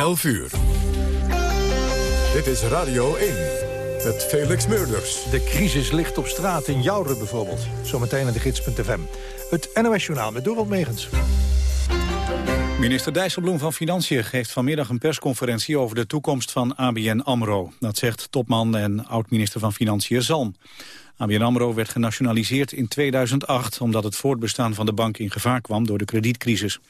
11 uur. Dit is Radio 1 met Felix Meurders. De crisis ligt op straat in Jouren bijvoorbeeld. Zometeen in de gids.fm. Het NOS-journaal met Dorald Megens. Minister Dijsselbloem van Financiën geeft vanmiddag een persconferentie over de toekomst van ABN AMRO. Dat zegt topman en oud-minister van Financiën Zalm. ABN AMRO werd genationaliseerd in 2008 omdat het voortbestaan van de bank in gevaar kwam door de kredietcrisis.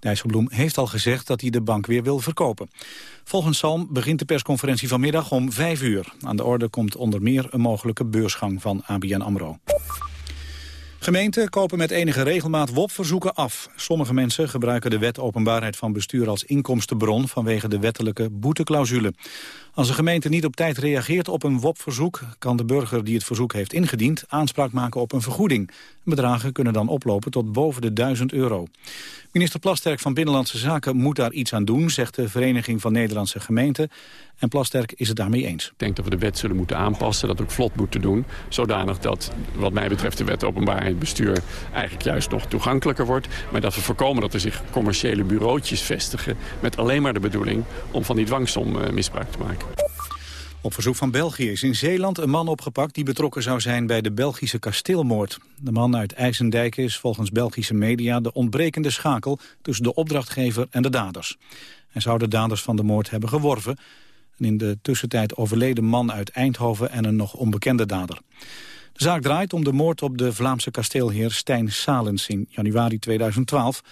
Dijsselbloem heeft al gezegd dat hij de bank weer wil verkopen. Volgens Salm begint de persconferentie vanmiddag om 5 uur. Aan de orde komt onder meer een mogelijke beursgang van ABN AMRO. Gemeenten kopen met enige regelmaat WOP-verzoeken af. Sommige mensen gebruiken de wet openbaarheid van bestuur als inkomstenbron vanwege de wettelijke boeteclausule. Als een gemeente niet op tijd reageert op een WOP-verzoek... kan de burger die het verzoek heeft ingediend aanspraak maken op een vergoeding. Bedragen kunnen dan oplopen tot boven de 1000 euro. Minister Plasterk van Binnenlandse Zaken moet daar iets aan doen... zegt de Vereniging van Nederlandse Gemeenten. En Plasterk is het daarmee eens. Ik denk dat we de wet zullen moeten aanpassen, dat ook vlot moeten doen. Zodanig dat, wat mij betreft, de wet openbaarheid bestuur... eigenlijk juist nog toegankelijker wordt. Maar dat we voorkomen dat er zich commerciële bureautjes vestigen... met alleen maar de bedoeling om van die dwangsom eh, misbruik te maken. Op verzoek van België is in Zeeland een man opgepakt... die betrokken zou zijn bij de Belgische kasteelmoord. De man uit IJsendijk is volgens Belgische media... de ontbrekende schakel tussen de opdrachtgever en de daders. Hij zou de daders van de moord hebben geworven... een in de tussentijd overleden man uit Eindhoven... en een nog onbekende dader. De zaak draait om de moord op de Vlaamse kasteelheer Stijn Salens in januari 2012...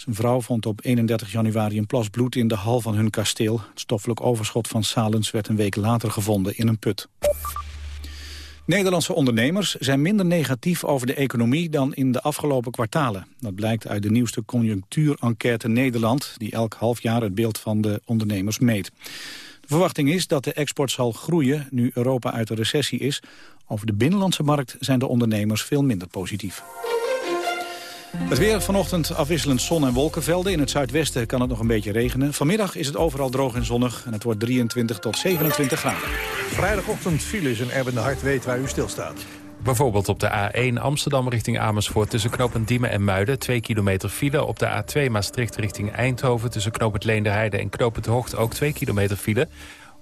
Zijn vrouw vond op 31 januari een plas bloed in de hal van hun kasteel. Het stoffelijk overschot van Salens werd een week later gevonden in een put. Nederlandse ondernemers zijn minder negatief over de economie dan in de afgelopen kwartalen. Dat blijkt uit de nieuwste conjunctuurenquête Nederland, die elk half jaar het beeld van de ondernemers meet. De verwachting is dat de export zal groeien nu Europa uit de recessie is. Over de binnenlandse markt zijn de ondernemers veel minder positief. Het weer vanochtend afwisselend zon- en wolkenvelden. In het zuidwesten kan het nog een beetje regenen. Vanmiddag is het overal droog en zonnig en het wordt 23 tot 27 graden. Vrijdagochtend files en Erben de Hart weet waar u stilstaat. Bijvoorbeeld op de A1 Amsterdam richting Amersfoort... tussen knooppunt Diemen en Muiden, 2 kilometer file. Op de A2 Maastricht richting Eindhoven... tussen knooppunt Leenderheide en knooppunt Hoogt ook 2 kilometer file.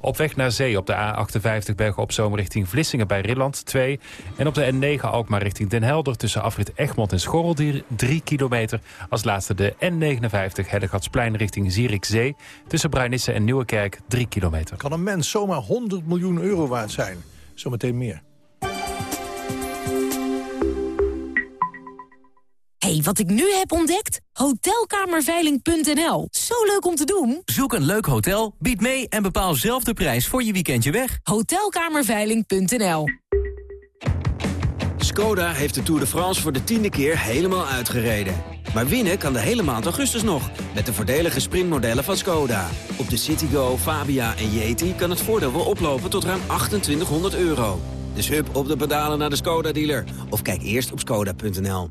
Op weg naar zee op de A58 Bergen op Zoom richting Vlissingen bij Rilland 2. En op de N9 Alkmaar richting Den Helder tussen afrit Egmond en Schorrel 3 kilometer. Als laatste de N59 Heddegatsplein richting Zierikzee. Tussen Bruinisse en Nieuwekerk 3 kilometer. Kan een mens zomaar 100 miljoen euro waard zijn? Zometeen meer. Hey, wat ik nu heb ontdekt? Hotelkamerveiling.nl. Zo leuk om te doen. Zoek een leuk hotel, bied mee en bepaal zelf de prijs voor je weekendje weg. Hotelkamerveiling.nl. Skoda heeft de Tour de France voor de tiende keer helemaal uitgereden. Maar winnen kan de hele maand augustus nog, met de voordelige sprintmodellen van Skoda. Op de Citigo, Fabia en Yeti kan het voordeel wel oplopen tot ruim 2800 euro. Dus hup op de pedalen naar de Skoda-dealer. Of kijk eerst op skoda.nl.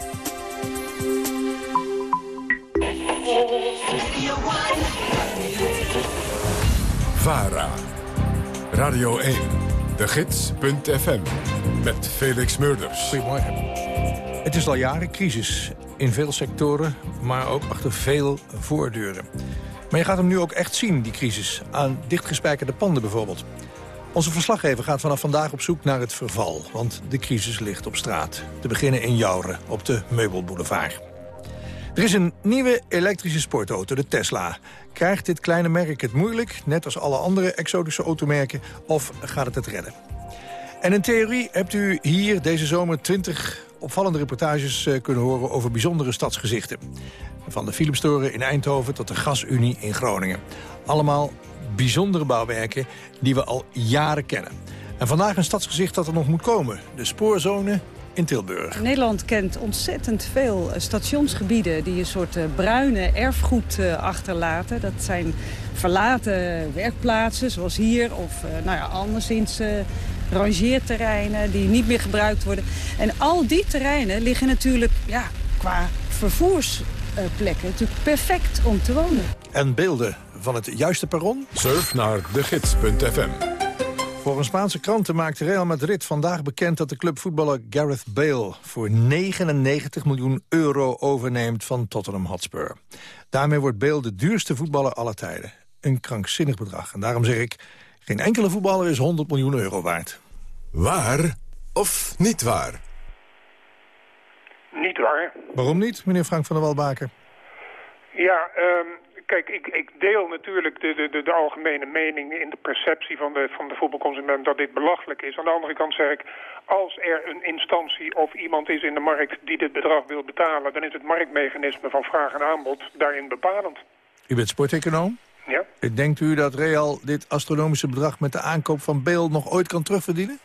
VARA. Radio 1. De Gids.fm. Met Felix Murders. Goedemorgen. Het is al jaren crisis. In veel sectoren, maar ook achter veel voordeuren. Maar je gaat hem nu ook echt zien, die crisis. Aan dichtgespijkerde panden bijvoorbeeld. Onze verslaggever gaat vanaf vandaag op zoek naar het verval. Want de crisis ligt op straat. Te beginnen in Jouren, op de Meubelboulevard. Er is een nieuwe elektrische sportauto, de Tesla. Krijgt dit kleine merk het moeilijk, net als alle andere exotische automerken... of gaat het het redden? En in theorie hebt u hier deze zomer 20 opvallende reportages eh, kunnen horen... over bijzondere stadsgezichten. Van de Philipstoren in Eindhoven tot de Gasunie in Groningen. Allemaal bijzondere bouwwerken die we al jaren kennen. En vandaag een stadsgezicht dat er nog moet komen. De spoorzone in Tilburg. Nederland kent ontzettend veel stationsgebieden... die een soort bruine erfgoed achterlaten. Dat zijn verlaten werkplaatsen, zoals hier. Of nou ja, anderszins rangeerterreinen die niet meer gebruikt worden. En al die terreinen liggen natuurlijk ja, qua vervoersplekken natuurlijk perfect om te wonen. En beelden van het juiste perron? Surf naar degids.fm. Volgens Spaanse kranten maakte Real Madrid vandaag bekend... dat de clubvoetballer Gareth Bale voor 99 miljoen euro overneemt van Tottenham Hotspur. Daarmee wordt Bale de duurste voetballer aller tijden. Een krankzinnig bedrag. En daarom zeg ik, geen enkele voetballer is 100 miljoen euro waard. Waar of niet waar? Niet waar. Waarom niet, meneer Frank van der Walbaker? Ja, um, kijk, ik, ik, deel natuurlijk de, de, de, algemene mening in de perceptie van de, van de voetbalconsument dat dit belachelijk is. Aan de andere kant zeg ik, als er een instantie of iemand is in de markt die dit bedrag wil betalen, dan is het marktmechanisme van vraag en aanbod daarin bepalend. U bent sporteconoom? Ja. Denkt u dat Real dit astronomische bedrag met de aankoop van Bale nog ooit kan terugverdienen?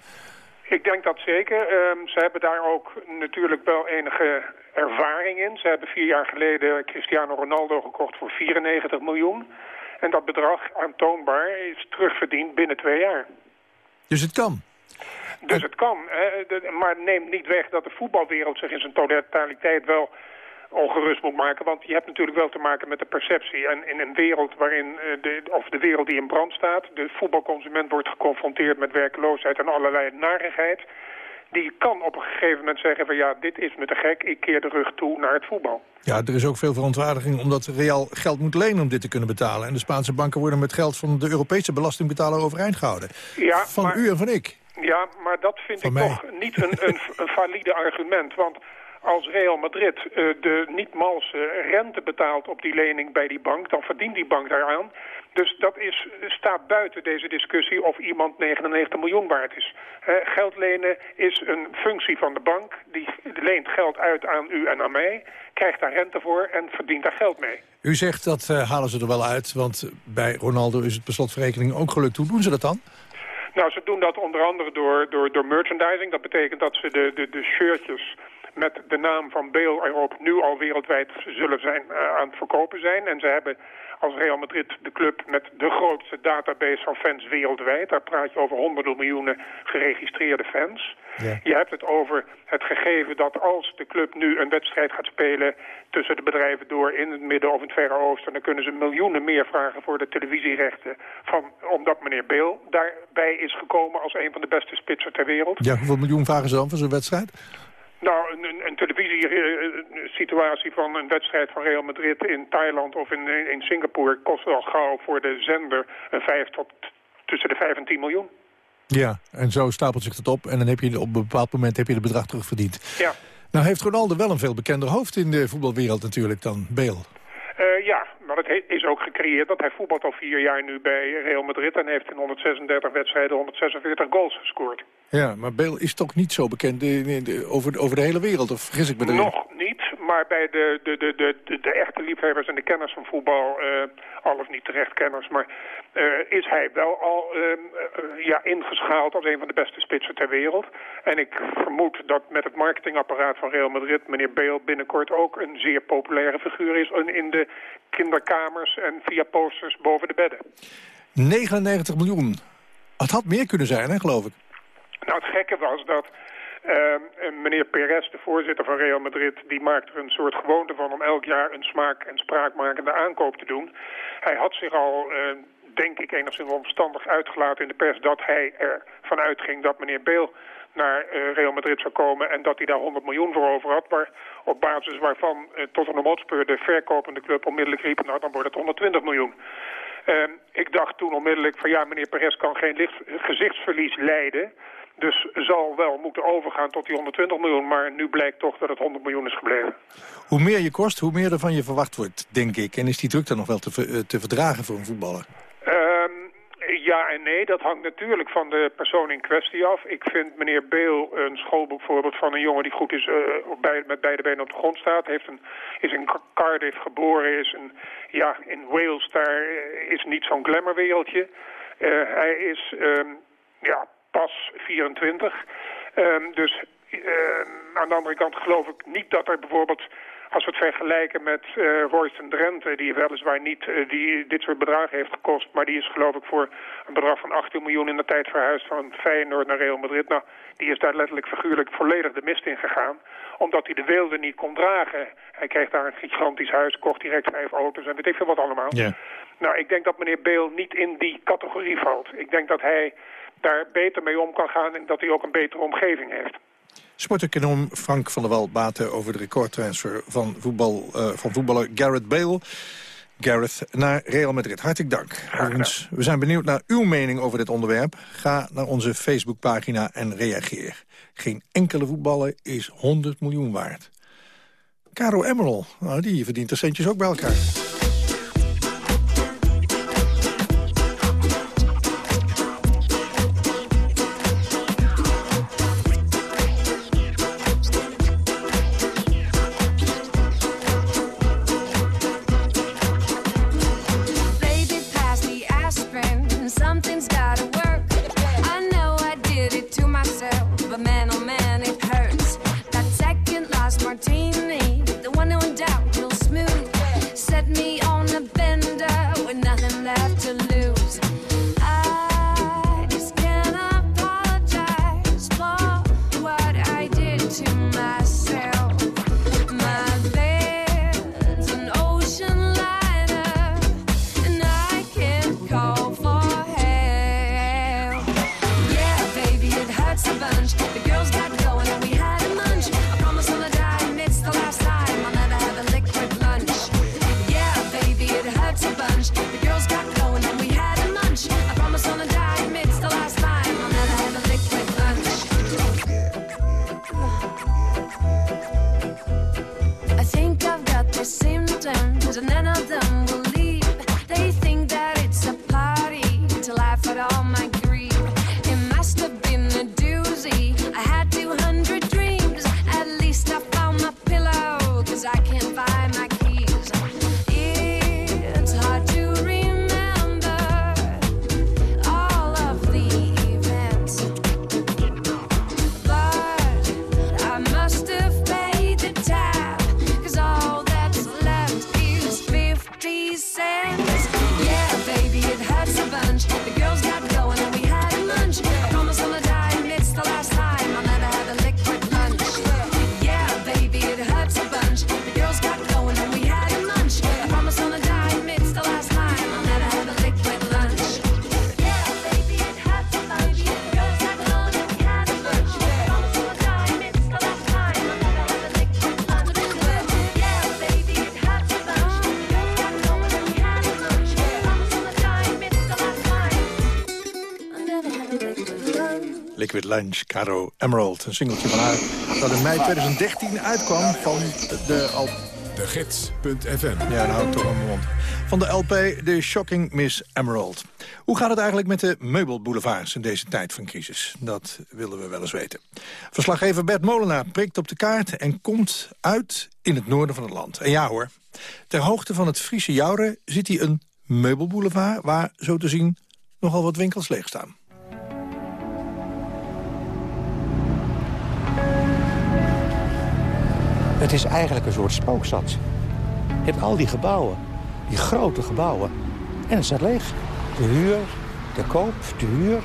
Ik denk dat zeker. Um, ze hebben daar ook natuurlijk wel enige ervaring in. Ze hebben vier jaar geleden Cristiano Ronaldo gekocht voor 94 miljoen. En dat bedrag aantoonbaar is terugverdiend binnen twee jaar. Dus het kan? Dus het kan. Hè. maar neemt niet weg dat de voetbalwereld zich in zijn totaliteit wel ongerust moet maken. Want je hebt natuurlijk wel te maken met de perceptie. En in een wereld waarin, eh, de, of de wereld die in brand staat... de voetbalconsument wordt geconfronteerd met werkloosheid en allerlei narigheid... die kan op een gegeven moment zeggen van ja, dit is me te gek, ik keer de rug toe naar het voetbal. Ja, er is ook veel verontwaardiging omdat Real geld moet lenen om dit te kunnen betalen. En de Spaanse banken worden met geld van de Europese belastingbetaler overeind gehouden. Ja, van maar, u en van ik. Ja, maar dat vind ik toch niet een, een, een valide argument. Want als Real Madrid uh, de niet-malse rente betaalt op die lening bij die bank... dan verdient die bank daaraan. Dus dat is, staat buiten deze discussie of iemand 99 miljoen waard is. Uh, geld lenen is een functie van de bank. Die leent geld uit aan u en aan mij, krijgt daar rente voor en verdient daar geld mee. U zegt dat uh, halen ze er wel uit, want bij Ronaldo is het per slotverrekening ook gelukt. Hoe doen ze dat dan? Nou, ze doen dat onder andere door, door, door merchandising. Dat betekent dat ze de, de, de shirtjes met de naam van Bale erop nu al wereldwijd zullen zijn uh, aan het verkopen zijn. En ze hebben als Real Madrid de club met de grootste database van fans wereldwijd. Daar praat je over honderden miljoenen geregistreerde fans. Ja. Je hebt het over het gegeven dat als de club nu een wedstrijd gaat spelen tussen de bedrijven door in het Midden- of in het Verre Oosten, dan kunnen ze miljoenen meer vragen voor de televisierechten van, omdat meneer Beel daarbij is gekomen als een van de beste spitsen ter wereld. Ja, hoeveel miljoen vragen ze dan voor zo'n wedstrijd? Nou, een, een, een televisiesituatie van een wedstrijd van Real Madrid in Thailand of in, in Singapore kost wel gauw voor de zender een 5 tot tussen de 5 en 10 miljoen. Ja, en zo stapelt zich dat op en dan heb je op een bepaald moment heb je de bedrag terugverdiend. Ja. Nou heeft Ronaldo wel een veel bekender hoofd in de voetbalwereld natuurlijk dan Bale. Is ook gecreëerd dat hij voetbalt al vier jaar nu bij Real Madrid... en heeft in 136 wedstrijden 146 goals gescoord. Ja, maar Bale is toch niet zo bekend de, de, over, over de hele wereld, of vergis ik me erin? Nog niet, maar bij de, de, de, de, de, echte liefhebbers en de kenners van voetbal... Uh, al of niet terecht kenners, maar uh, is hij wel al uh, ja, ingeschaald als een van de beste spitsen ter wereld. En ik vermoed dat met het marketingapparaat van Real Madrid... meneer Bale binnenkort ook een zeer populaire figuur is in de kinderkamers en via posters boven de bedden. 99 miljoen. Het had meer kunnen zijn, hè, geloof ik. Nou, het gekke was dat uh, meneer Perez, de voorzitter van Real Madrid... die maakt er een soort gewoonte van om elk jaar een smaak- en spraakmakende aankoop te doen. Hij had zich al, uh, denk ik, enigszins omstandig uitgelaten in de pers... dat hij ervan uitging dat meneer Beel naar uh, Real Madrid zou komen... en dat hij daar 100 miljoen voor over had. Maar op basis waarvan uh, Tottenham Hotspur, de verkopende club, onmiddellijk riep... nou, dan wordt het 120 miljoen. Uh, ik dacht toen onmiddellijk van ja, meneer Perez kan geen licht, gezichtsverlies leiden... Dus zal wel moeten overgaan tot die 120 miljoen. Maar nu blijkt toch dat het 100 miljoen is gebleven. Hoe meer je kost, hoe meer er van je verwacht wordt, denk ik. En is die druk dan nog wel te, ver, te verdragen voor een voetballer? Um, ja en nee, dat hangt natuurlijk van de persoon in kwestie af. Ik vind meneer Beel een schoolboekvoorbeeld van een jongen die goed is, uh, bij, met beide benen op de grond staat. Heeft een, is in Cardiff geboren, is een, ja, in Wales, daar is niet zo'n glamourwereldje. Uh, hij is, um, ja, pas 24. Um, dus aan de andere kant geloof ik niet dat er bijvoorbeeld als we het vergelijken met uh, Royston Drenthe, die weliswaar niet uh, die dit soort bedragen heeft gekost, maar die is geloof ik voor een bedrag van 18 miljoen in de tijd verhuisd van Feyenoord naar Real Madrid. Nou, die is daar letterlijk figuurlijk volledig de mist in gegaan, omdat hij de weelde niet kon dragen. Hij kreeg daar een gigantisch huis, kocht direct vijf auto's en weet ik veel wat allemaal. Nou, ik denk dat meneer Beel niet in die categorie valt. Ik denk dat hij daar beter mee om kan gaan en dat hij ook een betere omgeving heeft. Sporteconoom Frank van der Wal baten over de recordtransfer van, voetbal, uh, van voetballer Garrett Bale. Gareth naar Real Madrid. Hartelijk dank. Overigens, we zijn benieuwd naar uw mening over dit onderwerp. Ga naar onze Facebookpagina en reageer. Geen enkele voetballer is 100 miljoen waard. Caro Emerald, nou, die verdient de centjes ook bij elkaar. Liquid Lunch, Caro Emerald. Een singeltje van haar dat in mei 2013 uitkwam van de... Al de Gids.fm. Ja, nou toch een mond. Van de LP The Shocking Miss Emerald. Hoe gaat het eigenlijk met de meubelboulevards in deze tijd van crisis? Dat willen we wel eens weten. Verslaggever Bert Molenaar prikt op de kaart en komt uit in het noorden van het land. En ja hoor, ter hoogte van het Friese Jouren ziet hij een meubelboulevard... waar, zo te zien, nogal wat winkels leeg staan. Het is eigenlijk een soort spookstad. Je hebt al die gebouwen, die grote gebouwen. En het staat leeg. De huur, de koop, de huur.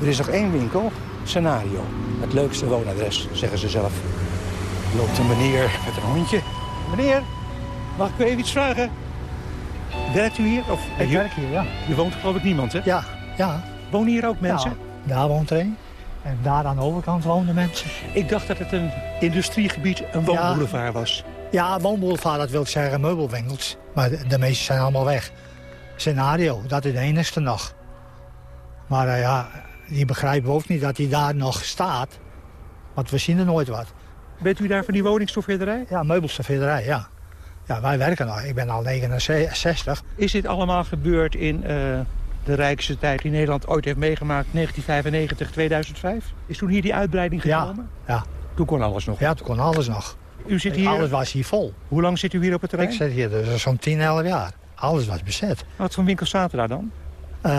Er is nog één winkel, Scenario. Het leukste woonadres, zeggen ze zelf. Er loopt een meneer met een hondje. Meneer, mag ik u even iets vragen? Werkt u hier? Of, ik werk hier, ja. Je woont geloof ik niemand, hè? Ja, ja. Wonen hier ook mensen? Ja, daar woont er een. En daar aan de overkant woonden mensen. Ik dacht dat het een industriegebied, een woonboulevard was. Ja, woonboulevard, dat wil ik zeggen, meubelwinkels. Maar de, de meeste zijn allemaal weg. Scenario, dat is de enigste nog. Maar uh, ja, die begrijpen ook niet dat hij daar nog staat. Want we zien er nooit wat. Bent u daar van die woningstoffeerderij? Ja, meubelstoffeerderij, ja. Ja, wij werken nog. Ik ben al 69. Is dit allemaal gebeurd in uh, de rijkste tijd die Nederland ooit heeft meegemaakt, 1995, 2005? Is toen hier die uitbreiding gekomen? Ja, ja. Toen kon alles nog? Ja, toen kon alles nog. U zit hier... Alles was hier vol. Hoe lang zit u hier op het terrein? Ik zit hier dus zo'n 10, 11 jaar. Alles was bezet. Wat voor winkels zaten daar dan? Uh,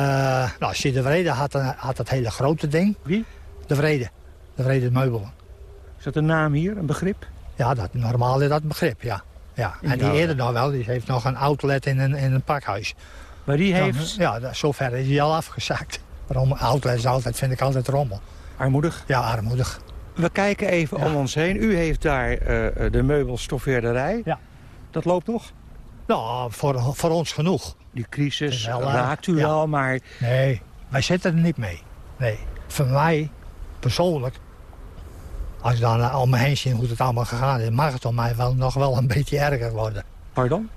nou, Sid de Vrede had, een, had dat hele grote ding. Wie? De Vrede. De Vrede Meubelen. Is dat een naam hier, een begrip? Ja, dat, normaal is dat begrip, ja. ja. En die eerder nog wel, die heeft nog een outlet in een, in een pakhuis. Maar die Dan- heeft... ja, dat- zover is hij al afgezakt. Waarom outlet is altijd, vind ik altijd rommel. Armoedig? Ja, armoedig. We kijken even om ons heen. U heeft daar eh, eh, de meubelstoffeerderij. Ja. Dat loopt nog? Nou, voor, voor ons genoeg. Die crisis Wel, eh, raakt u ja. wel, maar Nee, wij zitten er niet mee. Nee, voor mij persoonlijk, als ik dan om me heen zie hoe het allemaal gegaan is, mag het om mij wel nog wel een beetje erger worden. Pardon?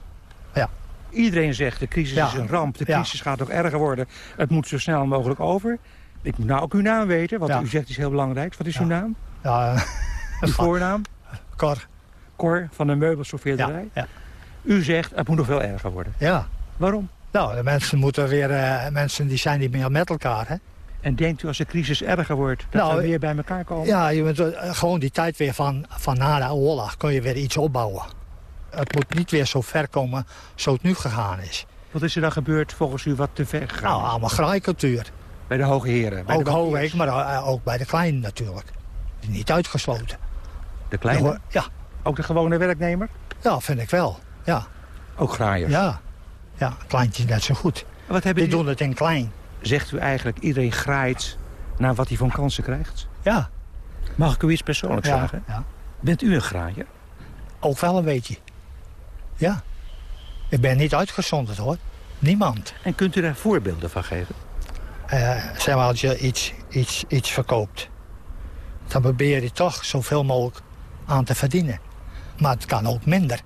Ja. Iedereen zegt de crisis Ja. is een ramp, de Ja. crisis gaat nog erger worden. Het moet zo snel mogelijk over. Ik moet nou ook uw naam weten, want u zegt iets heel belangrijks. Wat is uw naam? Ja, eh, Uw voornaam? Cor. Cor van de ja. U zegt het moet nog veel erger worden. Ja. Waarom? Nou, de mensen moeten weer, eh, mensen die zijn niet meer met elkaar, hè. En denkt u als de crisis erger wordt, dat Nou, we weer bij elkaar komen? Ja, je moet eh, gewoon die tijd weer van, van na de oorlog kun je weer iets opbouwen. Het moet niet weer zo ver komen zoals het nu gegaan is. Wat is er dan gebeurd volgens u wat te ver gegaan? Nou, allemaal graaikultuur. Bij de hoge heren? Bij Ook de Hoogweek, maar eh, ook bij de kleinen natuurlijk. Niet uitgesloten. De kleine? Ja. Ook de gewone werknemer? Ja, vind ik wel. Ja, Ook graaiers? ja. Ja, kleintjes net zo goed. Wat hebben Die die... doen het in klein. Zegt u eigenlijk iedereen graait naar wat hij van kansen krijgt? Ja. Mag ik u iets persoonlijks Ja, vragen? ja. Bent u een graaier? Ook wel een beetje. Ja. Ik ben niet uitgezonderd hoor. Niemand. En kunt u daar voorbeelden van geven? Eh, zeg maar, als je iets, iets, iets verkoopt... dan probeer je toch zoveel mogelijk aan te verdienen. Maar het kan ook minder.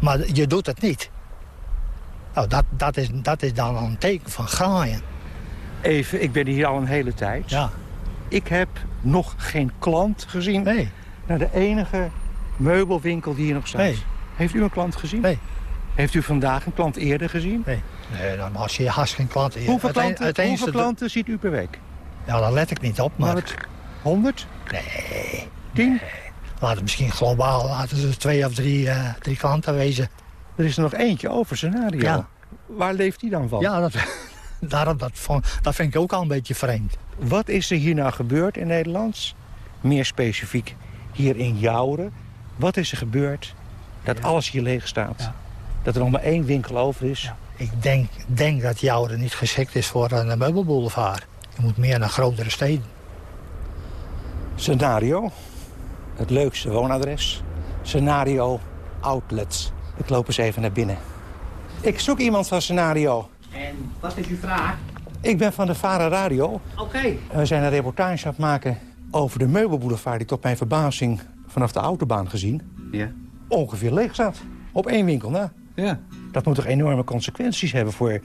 Maar je doet het niet. Nou, dat, dat, is, dat is dan een teken van graaien. Even, ik ben hier al een hele tijd. Ja. Ik heb nog geen klant gezien. Nee. Naar de enige meubelwinkel die hier nog staat. Nee. Heeft u een klant gezien? Nee. Heeft u vandaag een klant eerder gezien? Nee. Nee, dan als je haast geen klanten... Hoeveel, het een- klanten, hoeveel klanten ziet u per week? Ja, daar let ik niet op, maar... Nou, het 100? Nee. Tien? Laten misschien globaal laten er twee of drie, eh, drie klanten wezen. Er is er nog eentje over, scenario. Ja. Waar leeft die dan van? Ja, dat, daarom, dat, dat vind ik ook al een beetje vreemd. Wat is er hier nou gebeurd in Nederlands? Meer specifiek hier in Jouren. Wat is er gebeurd dat alles hier leeg staat? Dat er nog maar één winkel over is? Ik denk, denk dat Jouren niet geschikt is voor een meubelboulevard. Je moet meer naar grotere steden. Scenario. Het leukste woonadres. Scenario Outlets. Ik loop eens even naar binnen. Ik zoek iemand van Scenario. En wat is uw vraag? Ik ben van de Vara Radio. Oké. We zijn een reportage aan het maken over de meubelboulevard... die tot mijn verbazing vanaf de autobaan gezien Ja. Ongeveer leeg staat. Op één winkel na. Ja. Dat moet toch enorme consequenties hebben voor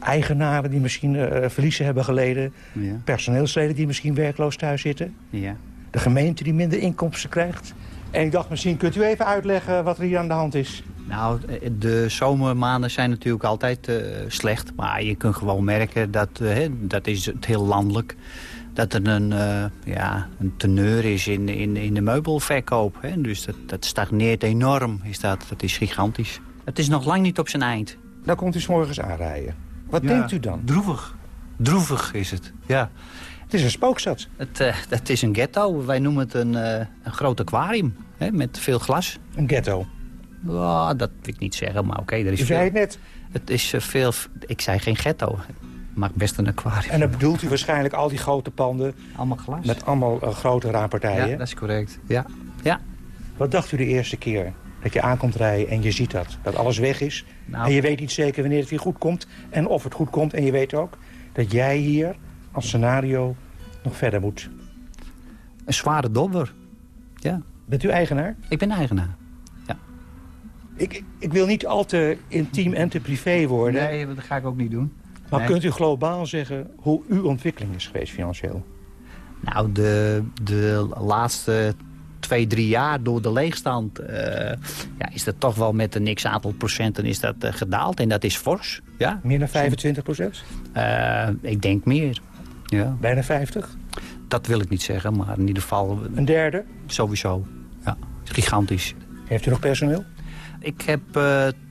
eigenaren die misschien eh, verliezen hebben geleden. Ja. Personeelsleden die misschien werkloos thuis zitten. Ja. De gemeente die minder inkomsten krijgt. En ik dacht, misschien kunt u even uitleggen wat er hier aan de hand is. Nou, de zomermaanden zijn natuurlijk altijd eh, slecht. Maar je kunt gewoon merken dat, eh, dat is het heel landelijk... dat er een, eh, ja, een teneur is in, in, in de meubelverkoop. Hè. Dus dat, dat stagneert enorm. Is dat, dat is gigantisch. Het is nog lang niet op zijn eind. Dan komt u 's morgens aanrijden. Wat Ja, denkt u dan? Droevig. Droevig is het, ja. Het is een spookstad. Het, het is een ghetto. Wij noemen het een, eh, een groot aquarium. Hè, met veel glas. Een ghetto? Ja, dat wil ik niet zeggen, maar oké. er is U zei veel- het net. Het is veel... Ik zei geen ghetto. Maar best een aquarium. En dan bedoelt u waarschijnlijk al die grote panden... Allemaal glas. met allemaal eh, grote raampartijen. Ja, dat is correct. Ja. ja. Wat dacht u de eerste keer dat je aankomt rijden en je ziet dat? Dat alles weg is. Nou. En je weet niet zeker wanneer het weer goed komt. En of het goed komt. En je weet ook dat jij hier als scenario nog verder moet. Een zware dobber. Ja. Bent u eigenaar? Ik ben eigenaar. Ik, ik wil niet al te intiem en te privé worden. Nee, dat ga ik ook niet doen. Maar Nee. kunt u globaal zeggen hoe uw ontwikkeling is geweest financieel? Nou, de, de laatste twee, drie jaar door de leegstand... eh, ja, is dat toch wel met een niks aantal procenten is dat, eh, gedaald. En dat is fors. Ja. Meer dan 25 procent? Eh, ik denk meer. Ja. Bijna 50? Dat wil ik niet zeggen, maar in ieder geval... Een derde? Sowieso. Ja, gigantisch. Heeft u nog personeel? Ik heb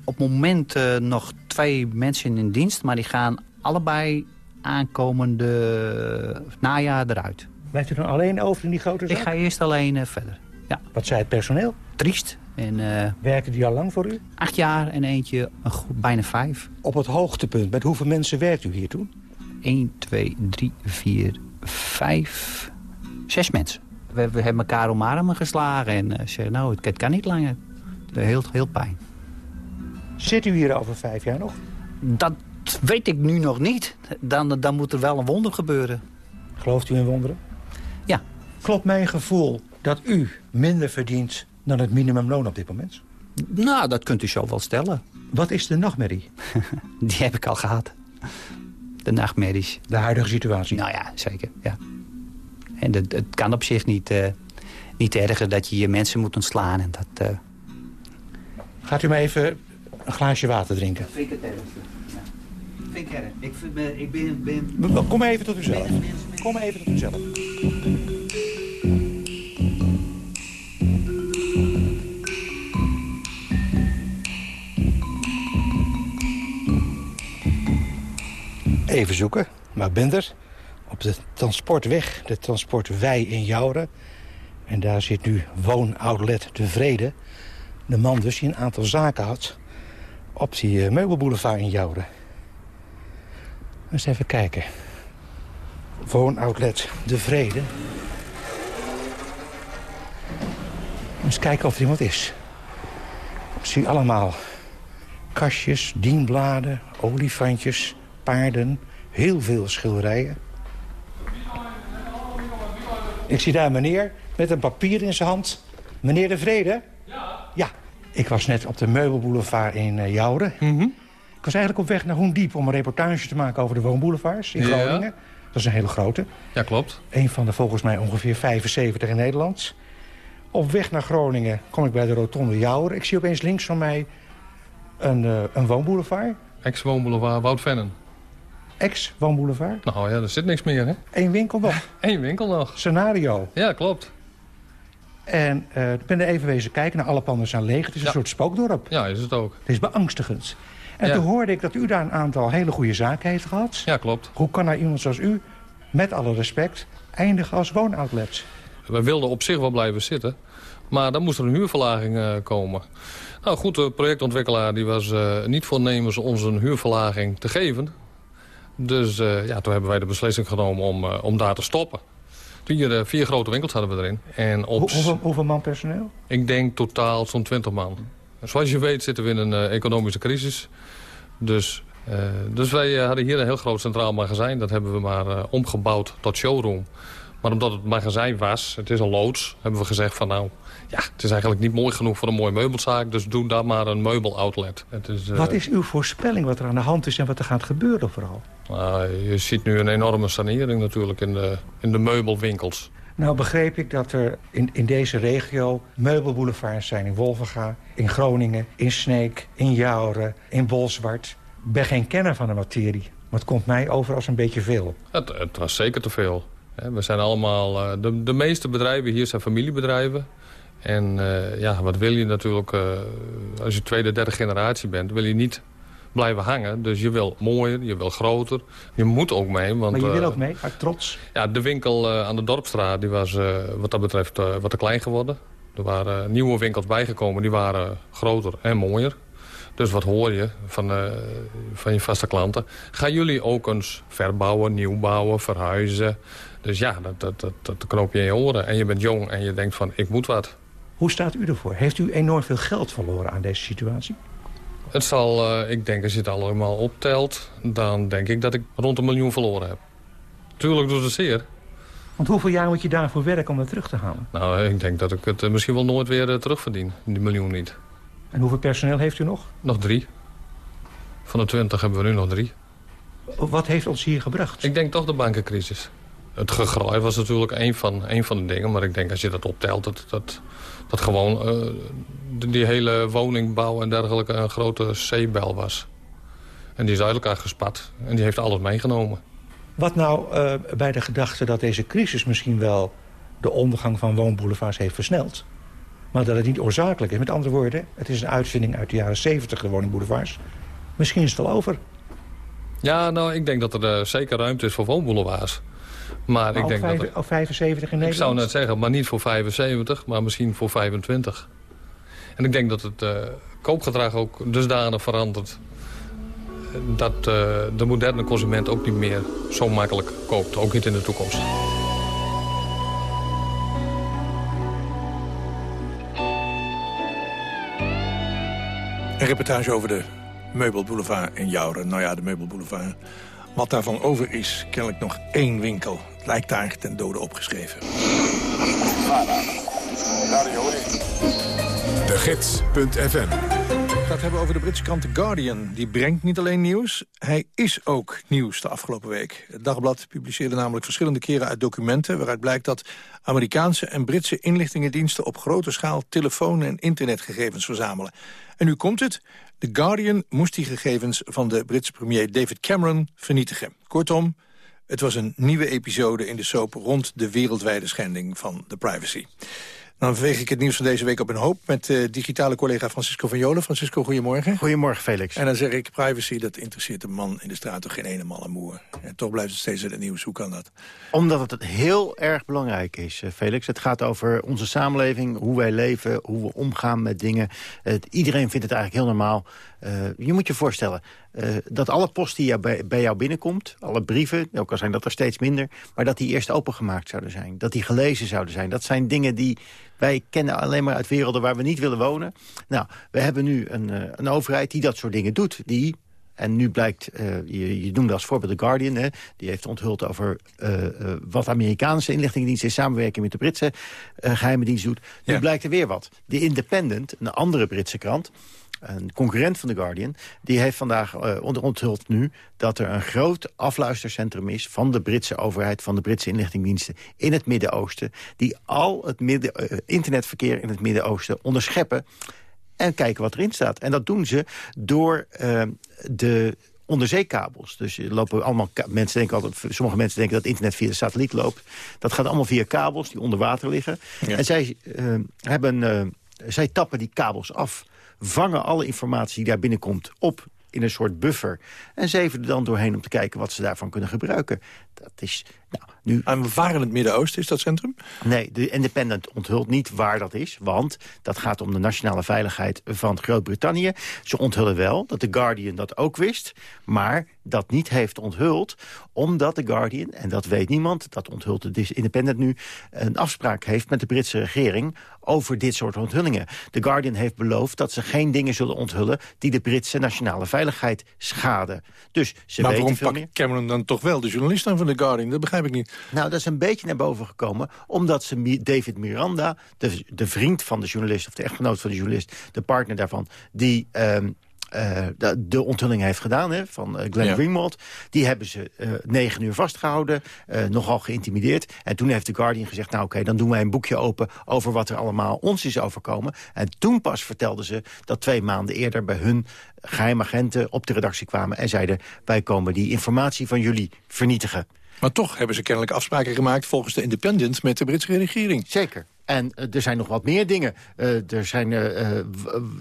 op het moment nog twee mensen in dienst... maar die gaan allebei aankomende najaar eruit. Blijft u dan alleen over in die grote zaak? Ik ga eerst alleen eh, verder. Ja. Wat zei het personeel? Triest. En, eh, Werken die al lang voor u? Acht jaar en eentje een goed, bijna vijf. Op het hoogtepunt, met hoeveel mensen werkt u hier toen? 1, 2, 3, 4, 5, zes mensen. We, we hebben elkaar om armen geslagen en uh, zeggen, nou, het, het, kan niet langer. Heel, heel pijn. Zit u hier over vijf jaar nog? Dat weet ik nu nog niet. Dan, dan moet er wel een wonder gebeuren. Gelooft u in wonderen? Ja. Klopt mijn gevoel dat u minder verdient dan het minimumloon op dit moment? Nou, dat kunt u zo wel stellen. Wat is de nachtmerrie? Die heb ik al gehad. De nachtmerries. De huidige situatie? Nou ja, zeker. Ja. En het, het kan op zich niet, uh, niet erger dat je je mensen moet ontslaan. En dat, uh... Gaat u maar even een glaasje water drinken? Dat vind ik het ergste. Ik erg. Ik, ben, ben... Kom even tot uzelf. Kom even tot uzelf. Even zoeken, maar ben er. Op de transportweg, de transportwei in Jouren. En daar zit nu woonoutlet De Vrede. De man dus die een aantal zaken had op die uh, meubelboulevard in Jouren. Eens even kijken. Woonoutlet De Vrede. Eens kijken of er iemand is. Ik zie allemaal kastjes, dienbladen, olifantjes, paarden, heel veel schilderijen. Ik zie daar een meneer met een papier in zijn hand. Meneer De Vrede? Ja. Ja. Ik was net op de meubelboulevard in uh, Jouren. Mm -hmm. Ik was eigenlijk op weg naar Hoendiep om een reportage te maken over de woonboulevards in Groningen. Ja. Dat is een hele grote. Ja, klopt. Een van de volgens mij ongeveer 75 in Nederland. Op weg naar Groningen kom ik bij de rotonde Jouren. Ik zie opeens links van mij een, uh, een woonboulevard. Ex-woonboulevard Wout Vennen. Ex-woonboulevard? Nou ja, er zit niks meer, hè? Eén winkel nog? Eén winkel nog. Scenario. Ja, klopt. En uh, ik ben er even wezen kijken. Nou, alle panden zijn leeg. Het is ja. een soort spookdorp. Ja, is het ook. Het is beangstigend. En ja. toen hoorde ik dat u daar een aantal hele goede zaken heeft gehad. Ja, klopt. Hoe kan nou iemand zoals u, met alle respect, eindigen als woonoutlet? We wilden op zich wel blijven zitten. Maar dan moest er een huurverlaging uh, komen. Nou goed, de projectontwikkelaar die was uh, niet voornemens ons een huurverlaging te geven. Dus uh, ja, toen hebben wij de beslissing genomen om, om daar te stoppen. Vier, vier grote winkels hadden we erin. En op... Hoe, hoeveel, hoeveel man personeel? Ik denk totaal zo'n 20 man. Zoals je weet zitten we in een economische crisis. Dus, dus wij hadden hier een heel groot centraal magazijn. Dat hebben we maar omgebouwd tot showroom. Maar omdat het magazijn was, het is een loods, hebben we gezegd van nou... ja, het is eigenlijk niet mooi genoeg voor een mooie meubelzaak... dus doe daar maar een meubeloutlet. Het is, uh... Wat is uw voorspelling wat er aan de hand is en wat er gaat gebeuren vooral? Nou, je ziet nu een enorme sanering natuurlijk in de, in de meubelwinkels. Nou begreep ik dat er in, in deze regio meubelboulevards zijn in Wolvenga... in Groningen, in Sneek, in Jouren, in Bolzwart. Ik ben geen kenner van de materie, maar het komt mij over als een beetje veel. Het, het was zeker te veel. We zijn allemaal, de, de meeste bedrijven hier zijn familiebedrijven. En uh, ja, wat wil je natuurlijk, uh, als je tweede, derde generatie bent, wil je niet blijven hangen. Dus je wil mooier, je wil groter. Je moet ook mee. Want, maar je wil ook mee, uit trots? Ja, de winkel uh, aan de Dorpstraat die was wat dat betreft wat te klein geworden. Er waren nieuwe winkels bijgekomen, die waren groter en mooier. Dus wat hoor je van, uh, van je vaste klanten? Gaan jullie ook eens verbouwen, nieuw bouwen, verhuizen? Dus ja, dat, dat, dat, dat knoop je in je oren. En je bent jong en je denkt van, ik moet wat. Hoe staat u ervoor? Heeft u enorm veel geld verloren aan deze situatie? Het zal, uh, ik denk als je het allemaal optelt... dan denk ik dat ik rond een miljoen verloren heb. Tuurlijk doet het zeer. Want hoeveel jaar moet je daarvoor werken om dat terug te halen? Nou, ik denk dat ik het uh, misschien wel nooit weer uh, terugverdien. Die miljoen niet. En hoeveel personeel heeft u nog? Nog drie. Van de twintig hebben we nu nog drie. Wat heeft ons hier gebracht? Ik denk toch de bankencrisis. Het gegraai was natuurlijk een van, een van de dingen. Maar ik denk als je dat optelt, dat, dat, dat gewoon uh, die hele woningbouw en dergelijke een grote zeebel was. En die is uit elkaar gespat. En die heeft alles meegenomen. Wat nou uh, bij de gedachte dat deze crisis misschien wel de ondergang van woonboulevards heeft versneld. Maar dat het niet oorzakelijk is. Met andere woorden, het is een uitvinding uit de jaren 70, de woningboulevards. Misschien is het al over. Ja, nou, ik denk dat er uh, zeker ruimte is voor woonboulevards. Maar ik denk vijf- dat... het- ook 75 in Ik zou Nederland? net zeggen, maar niet voor 75, maar misschien voor 25. En ik denk dat het eh, koopgedrag ook dusdanig verandert... eh, dat eh, de moderne consument ook niet meer zo makkelijk koopt. Ook niet in de toekomst. Een reportage over de meubelboulevard in Jouren. Nou ja, de meubelboulevard. Wat daarvan over is, kennelijk nog één winkel. Het lijkt daar ten dode opgeschreven. De Gids.fm Ik ga het hebben over de Britse krant The Guardian. Die brengt niet alleen nieuws, hij is ook nieuws de afgelopen week. Het dagblad publiceerde namelijk verschillende keren uit documenten... waaruit blijkt dat Amerikaanse en Britse inlichtingendiensten... op grote schaal telefoon- en internetgegevens verzamelen. En nu komt het. The Guardian moest die gegevens van de Britse premier David Cameron vernietigen. Kortom, het was een nieuwe episode in de soap... rond de wereldwijde schending van de privacy. Dan veeg ik het nieuws van deze week op een hoop... met eh, digitale collega Francisco van Jolen. Francisco, goedemorgen. Goedemorgen, Felix. En dan zeg ik, privacy, dat interesseert de man in de straat toch geen ene malle moer. En toch blijft het steeds in het nieuws. Hoe kan dat? Omdat het heel erg belangrijk is, eh, Felix. Het gaat over onze samenleving, hoe wij leven, hoe we omgaan met dingen. Het- iedereen vindt het eigenlijk heel normaal. Eh, je moet je voorstellen eh, dat alle post die bij, bij jou binnenkomt... alle brieven, ook al zijn dat er steeds minder... maar dat die eerst opengemaakt zouden zijn. Dat die gelezen zouden zijn. Dat zijn dingen die wij kennen alleen maar uit werelden waar we niet willen wonen. Nou, we hebben nu een, eh, een overheid die dat soort dingen doet. Die en nu blijkt, eh, je, je noemde als voorbeeld The Guardian... Hè, die heeft onthuld over eh, eh, wat de Amerikaanse inlichtingendienst... in samenwerking met de Britse eh, geheime dienst doet. Nu blijkt er weer wat. The Independent, een andere Britse krant... een concurrent van The Guardian... die heeft vandaag ont- onthuld nu dat er een groot afluistercentrum is... van de Britse overheid, van de Britse inlichtingendiensten... in het Midden-Oosten... die al het midden, internetverkeer in het Midden-Oosten onderscheppen en kijken wat erin staat. En dat doen ze door eh, de onderzeekabels. Dus lopen allemaal mensen denken altijd, sommige mensen denken dat internet via de satelliet loopt. Dat gaat allemaal via kabels die onder water liggen. En zij eh, hebben, eh, zij tappen die kabels af, vangen alle informatie die daar binnenkomt op in een soort buffer. En zeven er dan doorheen om te kijken wat ze daarvan kunnen gebruiken. Dat is, nou, nu... En waar in het Midden-Oosten is dat centrum? Nee, de Independent onthult niet waar dat is. Want dat gaat om de nationale veiligheid van Groot-Brittannië. Ze onthullen wel dat The Guardian dat ook wist. Maar dat niet heeft onthuld. Omdat The Guardian, en dat weet niemand... dat onthult de Independent nu... een afspraak heeft met de Britse regering over dit soort onthullingen. The Guardian heeft beloofd dat ze geen dingen zullen onthullen... die de Britse nationale veiligheid schaden. Dus ze maar weten waarom veel pakt meer. Cameron dan toch wel de journalist aan van The Guardian? Dat begrijp ik niet. Nou, dat is een beetje naar boven gekomen... omdat ze David Miranda, de, de vriend van de journalist... of de echtgenoot van de journalist, de partner daarvan... die ehm, eh, de, de onthulling heeft gedaan hè, van eh, Glenn Ja. Greenwald... die hebben ze eh, negen uur vastgehouden, eh, nogal geïntimideerd. En toen heeft The Guardian gezegd... nou oké, dan doen wij een boekje open over wat er allemaal ons is overkomen. En toen pas vertelden ze dat twee maanden eerder... bij hun geheimagenten op de redactie kwamen en zeiden... wij komen die informatie van jullie vernietigen. Maar toch hebben ze kennelijk afspraken gemaakt volgens de Independent met de Britse regering. Zeker. En eh, er zijn nog wat meer dingen. Eh, er, zijn, eh,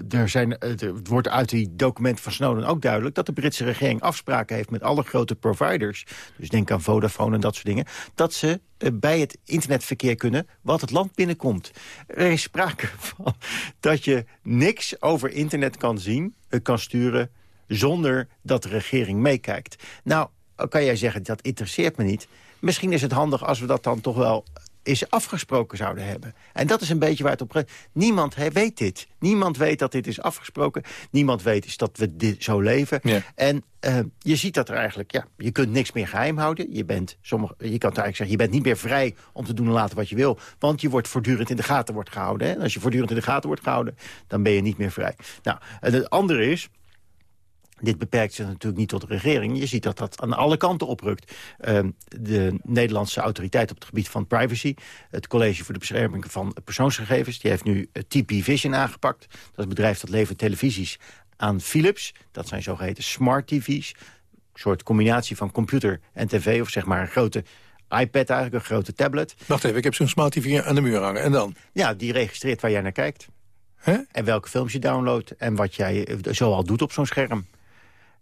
er, zijn, het wordt uit die documenten van Snowden ook duidelijk... dat de Britse regering afspraken heeft met alle grote providers... dus denk aan Vodafone en dat soort dingen... dat ze bij het internetverkeer kunnen wat het land binnenkomt. Er is sprake van dat je niks over internet kan zien, kan sturen... zonder dat de regering meekijkt. Nou, kan jij zeggen, dat interesseert me niet. Misschien is het handig als we dat dan toch wel is afgesproken zouden hebben. En dat is een beetje waar het op... Niemand he- weet dit. Niemand weet dat dit is afgesproken. Niemand weet is dat we dit zo leven. En eh, je ziet dat er eigenlijk... Ja, je kunt niks meer geheim houden. Je, bent, sommige, je kan het eigenlijk zeggen, je bent niet meer vrij om te doen en laten wat je wil. Want je wordt voortdurend in de gaten wordt gehouden. Hè? En als je voortdurend in de gaten wordt gehouden... dan ben je niet meer vrij. Nou, en het andere is... Dit beperkt zich natuurlijk niet tot de regering. Je ziet dat dat aan alle kanten oprukt. Ehm, de Nederlandse autoriteit op het gebied van privacy... het College voor de Bescherming van Persoonsgegevens... die heeft nu eh, TP Vision aangepakt. Dat is een bedrijf dat levert televisies aan Philips. Dat zijn zogeheten smart TV's. Een soort combinatie van computer en tv... of zeg maar een grote iPad eigenlijk, een grote tablet. Wacht even, ik heb zo'n smart TV aan de muur hangen. En dan? Ja, die registreert waar jij naar kijkt. En welke films je downloadt en wat jij eh, zoal doet op zo'n scherm.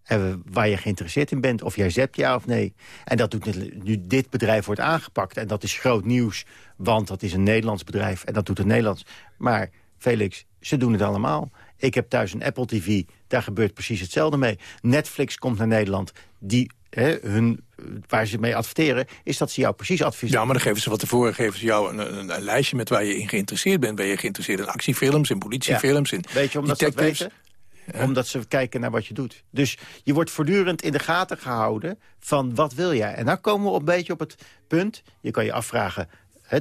En waar je geïnteresseerd in bent. Of jij zept ja of nee. En dat doet nu dit bedrijf wordt aangepakt. En dat is groot nieuws, want dat is een Nederlands bedrijf. En dat doet het Nederlands. Maar Felix, ze doen het allemaal. Ik heb thuis een Apple TV, daar gebeurt precies hetzelfde mee. Netflix komt naar Nederland, die, hè, hun, waar ze mee adverteren... is dat ze jou precies adviseren. Ja, maar dan geven ze wat tevoren geven ze jou een, een, een, lijstje met waar je in geïnteresseerd bent. Ben je geïnteresseerd in actiefilms, in politiefilms, in Weet je, omdat ze dat weten? Omdat ze kijken naar wat je doet. Dus je wordt voortdurend in de gaten gehouden van wat wil jij. En dan komen we een beetje op het punt. Je kan je afvragen,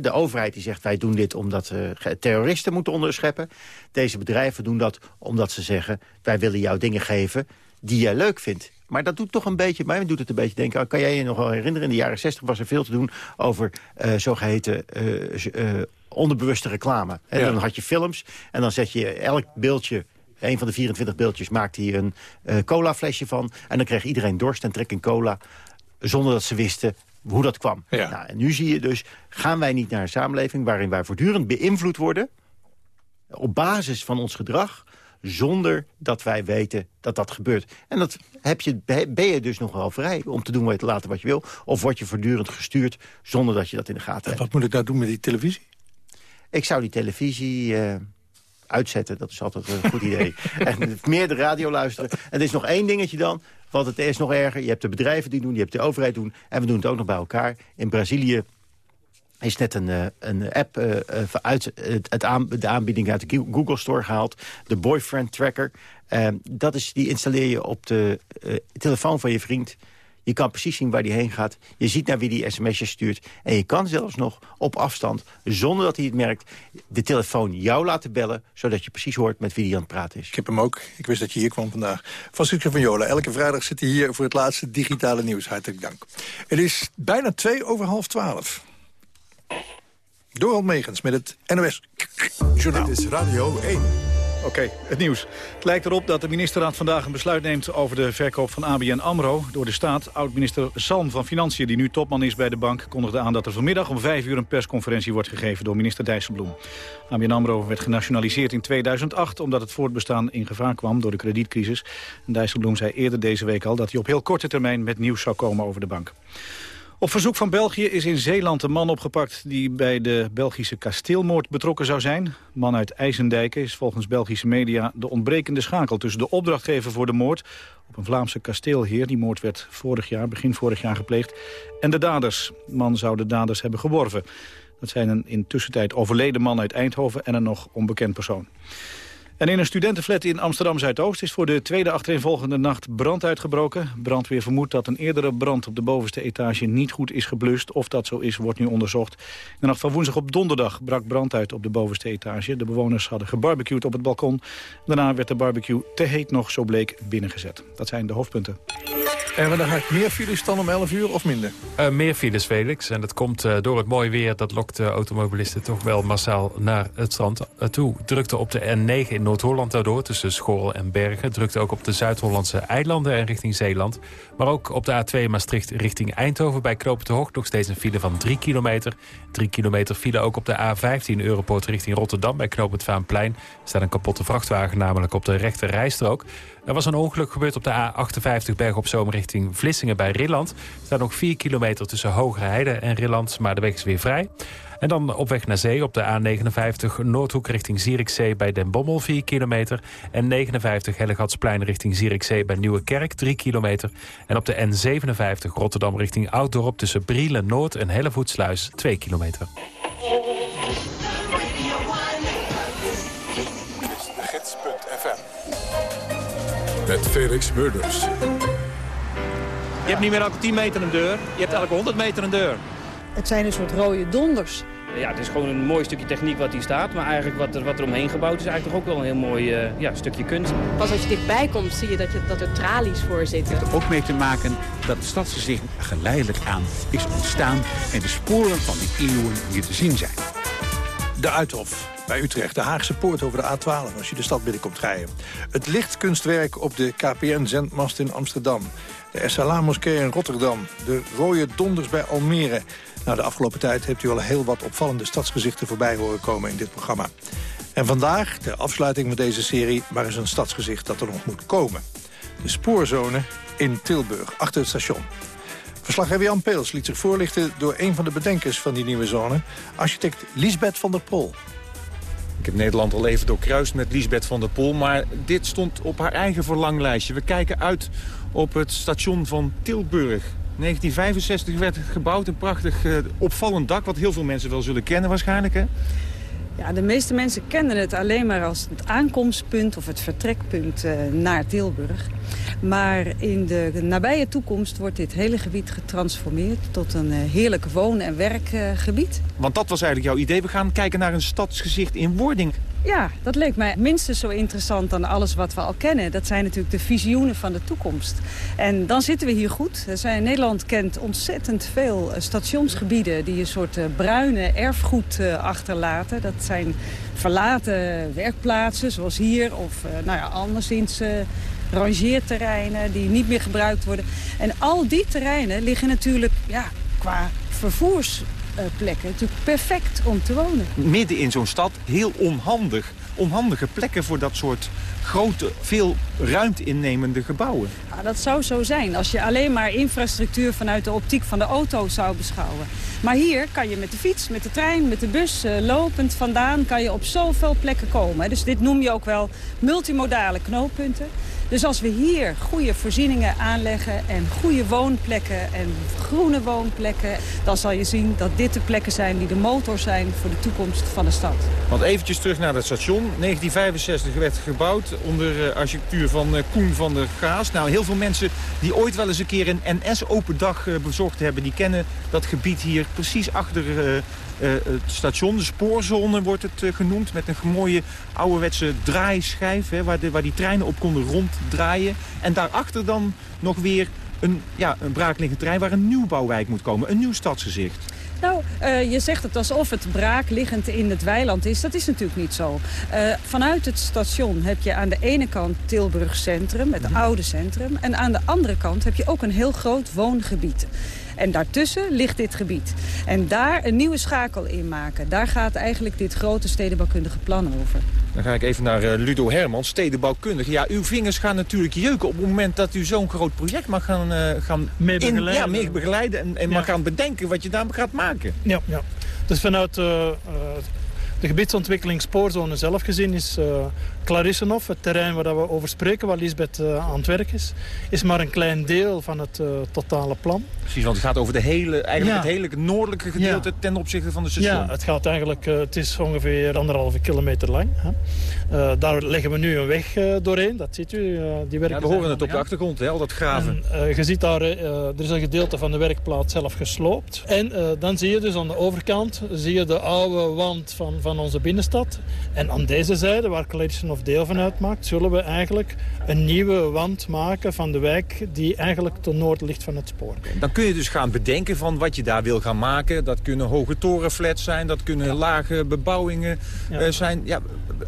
de overheid die zegt wij doen dit omdat terroristen moeten onderscheppen. Deze bedrijven doen dat omdat ze zeggen wij willen jou dingen geven die jij leuk vindt. Maar dat doet toch een beetje, mij doet het een beetje denken... kan jij je nog wel herinneren, in de jaren 60 was er veel te doen... over uh, zogeheten uh, uh, onderbewuste reclame. En dan had je films en dan zet je elk beeldje een van de 24 beeldjes maakte hij een uh, colaflesje van. En dan kreeg iedereen dorst en trek in cola. Zonder dat ze wisten hoe dat kwam. Nou, en nu zie je dus, gaan wij niet naar een samenleving... waarin wij voortdurend beïnvloed worden... op basis van ons gedrag zonder dat wij weten dat dat gebeurt. En dat heb je, ben je dus nog wel vrij om te doen wat, later wat je wil. Of word je voortdurend gestuurd zonder dat je dat in de gaten hebt. Wat moet ik nou doen met die televisie? Ik zou die televisie... Uh, uitzetten. Dat is altijd een goed idee. en meer de radio luisteren. En er is nog één dingetje dan. Want het is nog erger. Je hebt de bedrijven die doen, je hebt de overheid doen. En we doen het ook nog bij elkaar. In Brazilië is net een, eh, een app uh, uit het aan, de aanbieding uit de Google Store gehaald. De Boyfriend Tracker. Uh, dat is, die installeer je op de telefoon van je vriend. Je kan precies zien waar die heen gaat. Je ziet naar wie die sms'jes stuurt. En je kan zelfs nog op afstand, zonder dat hij het merkt... de telefoon jou laten bellen, zodat je precies hoort met wie die aan het praten is. Ik heb hem ook. Ik wist dat je hier kwam vandaag. Francisco van Jola, elke vrijdag zit hij hier voor het laatste digitale nieuws. Hartelijk dank. Het is bijna twee over half twaalf. Dorald Megens met het NOS Journaal. Dit is Radio 1. Oké, het nieuws. Het lijkt erop dat de ministerraad vandaag een besluit neemt... over de verkoop van ABN AMRO door de staat. Oud-minister Salm van Financiën, die nu topman is bij de bank... kondigde aan dat er vanmiddag om vijf uur een persconferentie wordt gegeven... door minister Dijsselbloem. ABN AMRO werd genationaliseerd in 2008... omdat het voortbestaan in gevaar kwam door de kredietcrisis. Dijsselbloem zei eerder deze week al... dat hij op heel korte termijn met nieuws zou komen over de bank. Op verzoek van België is in Zeeland een man opgepakt... die bij de Belgische kasteelmoord betrokken zou zijn. man uit IJsendijken is volgens Belgische media de ontbrekende schakel... tussen de opdrachtgever voor de moord op een Vlaamse kasteelheer. Die moord werd vorig jaar, begin vorig jaar gepleegd. En de daders. De man zou de daders hebben geworven. Dat zijn een in tussentijd overleden man uit Eindhoven... en een nog onbekend persoon. En in een studentenflat in Amsterdam-Zuidoost is voor de tweede achtereenvolgende nacht brand uitgebroken. Brandweer vermoedt dat een eerdere brand op de bovenste etage niet goed is geblust. Of dat zo is, wordt nu onderzocht. De nacht van woensdag op donderdag brak brand uit op de bovenste etage. De bewoners hadden gebarbecued op het balkon. Daarna werd de barbecue te heet nog, zo bleek, binnengezet. Dat zijn de hoofdpunten. En dan meer files dan om 11 uur of minder? Uh, meer files, Felix. En dat komt uh, door het mooie weer. Dat lokt de automobilisten toch wel massaal naar het strand uh, toe. Drukte op de N9 in Noord-Holland daardoor, tussen Schoorl en Bergen. Drukte ook op de Zuid-Hollandse eilanden en richting Zeeland. Maar ook op de A2 Maastricht richting Eindhoven bij Knopen de Hoog. Nog steeds een file van 3 kilometer. 3 kilometer file ook op de A15 Europoort richting Rotterdam bij Knoop het Vaanplein. Staat een kapotte vrachtwagen namelijk op de rechte rijstrook. Er was een ongeluk gebeurd op de A58 Berg op Zoom richting Vlissingen bij Rilland. Er staat nog 4 kilometer tussen Hogere Heide en Rilland, maar de weg is weer vrij. En dan op weg naar zee op de A59 Noordhoek richting Zierikzee bij Den Bommel 4 kilometer. En 59 Hellegatsplein richting Zierikzee bij Nieuwekerk 3 kilometer. En op de N57 Rotterdam richting Ouddorp tussen Brielen Noord en Hellevoetsluis 2 kilometer. Met Felix Murders. Je hebt niet meer elke 10 meter een deur, je hebt elke 100 meter een deur. Het zijn een soort rode donders. Ja, het is gewoon een mooi stukje techniek wat hier staat. Maar eigenlijk wat er, wat er omheen gebouwd is eigenlijk toch ook wel een heel mooi uh, ja, stukje kunst. Pas als je dichtbij komt zie je dat, je, dat er tralies voor zitten. Het heeft er ook mee te maken dat het stadsgezicht geleidelijk aan is ontstaan... en de sporen van die eeuwen hier te zien zijn. De Uithof bij Utrecht, de Haagse poort over de A12 als je de stad binnenkomt rijden. Het lichtkunstwerk op de KPN-zendmast in Amsterdam. De SLA-moskee in Rotterdam. De rode donders bij Almere. Nou, de afgelopen tijd hebt u al heel wat opvallende stadsgezichten voorbij horen komen in dit programma. En vandaag, de afsluiting van deze serie, maar is een stadsgezicht dat er nog moet komen. de spoorzone in Tilburg, achter het station. Verslaggever Jan Peels liet zich voorlichten door een van de bedenkers van die nieuwe zone, architect Liesbeth van der Pol. Ik heb Nederland al even doorkruist met Liesbeth van der Pol, maar dit stond op haar eigen verlanglijstje. We kijken uit op het station van Tilburg. 1965 werd het gebouwd, een prachtig uh, opvallend dak... wat heel veel mensen wel zullen kennen waarschijnlijk, hè? Ja, de meeste mensen kennen het alleen maar als het aankomstpunt of het vertrekpunt uh, naar Tilburg. Maar in de nabije toekomst wordt dit hele gebied getransformeerd tot een uh, heerlijk woon- en werkgebied. Want dat was eigenlijk jouw idee. We gaan kijken naar een stadsgezicht in wording. Ja, dat leek mij minstens zo interessant dan alles wat we al kennen. Dat zijn natuurlijk de visioenen van de toekomst. En dan zitten we hier goed. Zijn, Nederland kent ontzettend veel stationsgebieden... die een soort bruine erfgoed achterlaten. Dat zijn verlaten werkplaatsen, zoals hier. Of nou ja, anderszins rangeerterreinen die niet meer gebruikt worden. En al die terreinen liggen natuurlijk ja, qua vervoers plekken. Natuurlijk perfect om te wonen. Midden in zo'n stad, heel onhandig. Onhandige plekken voor dat soort grote, veel ruimte innemende gebouwen. Ja, dat zou zo zijn als je alleen maar infrastructuur vanuit de optiek van de auto zou beschouwen. Maar hier kan je met de fiets, met de trein, met de bus, uh, lopend vandaan... kan je op zoveel plekken komen. Dus dit noem je ook wel multimodale knooppunten. Dus als we hier goede voorzieningen aanleggen en goede woonplekken en groene woonplekken... dan zal je zien dat dit de plekken zijn die de motor zijn voor de toekomst van de stad. Want eventjes terug naar het station. 1965 werd gebouwd onder uh, architectuur van uh, Koen van der Gaas. Nou, heel veel mensen die ooit wel eens een keer een NS-open dag uh, bezocht hebben... die kennen dat gebied hier precies achter het station. De spoorzone wordt het uh, genoemd. Met een mooie ouderwetse draaischijf. Hè, waar, de, waar die treinen op konden ronddraaien. En daarachter dan nog weer een, ja, een braakliggend trein waar een nieuwbouwwijk moet komen. Een nieuw stadsgezicht. Nou, uh, je zegt het alsof het braakliggend in het weiland is. Dat is natuurlijk niet zo. Uh, vanuit het station heb je aan de ene kant Tilburg Centrum, het oude centrum. En aan de andere kant heb je ook een heel groot woongebied. En daartussen ligt dit gebied. En daar een nieuwe schakel in maken. Daar gaat eigenlijk dit grote stedenbouwkundige plan over. Dan ga ik even naar uh, Ludo Hermans, stedenbouwkundige. Ja, uw vingers gaan natuurlijk jeuken op het moment dat u zo'n groot project mag gaan, uh, gaan mee begeleiden. In, ja, mee begeleiden en, en ja. mag gaan bedenken wat je daar gaat maken. Ja, ja. dus vanuit uh, de gebiedsontwikkeling spoorzone zelf gezien is uh, Clarissenhof, het terrein waar we over spreken, waar Lisbeth uh, aan het werk is, is maar een klein deel van het uh, totale plan. Precies, want het gaat over de hele, eigenlijk ja. het hele noordelijke gedeelte ja. ten opzichte van de station. Ja, het gaat eigenlijk, het is ongeveer anderhalve kilometer lang. Hè. daar leggen we nu een weg doorheen, dat ziet u. die ja, we horen het op de achtergrond, hè, al dat graven. En, je ziet daar, er is een gedeelte van de werkplaats zelf gesloopt. En dan zie je dus aan de overkant, zie je de oude wand van, van onze binnenstad. En aan deze zijde, waar Clarissenhof deel van uitmaakt, zullen we eigenlijk een nieuwe wand maken van de wijk die eigenlijk ten noorden ligt van het spoor. Dan kun je dus gaan bedenken van wat je daar wil gaan maken. Dat kunnen hoge torenflats zijn, dat kunnen ja. lage bebouwingen ja. uh, zijn. Ja,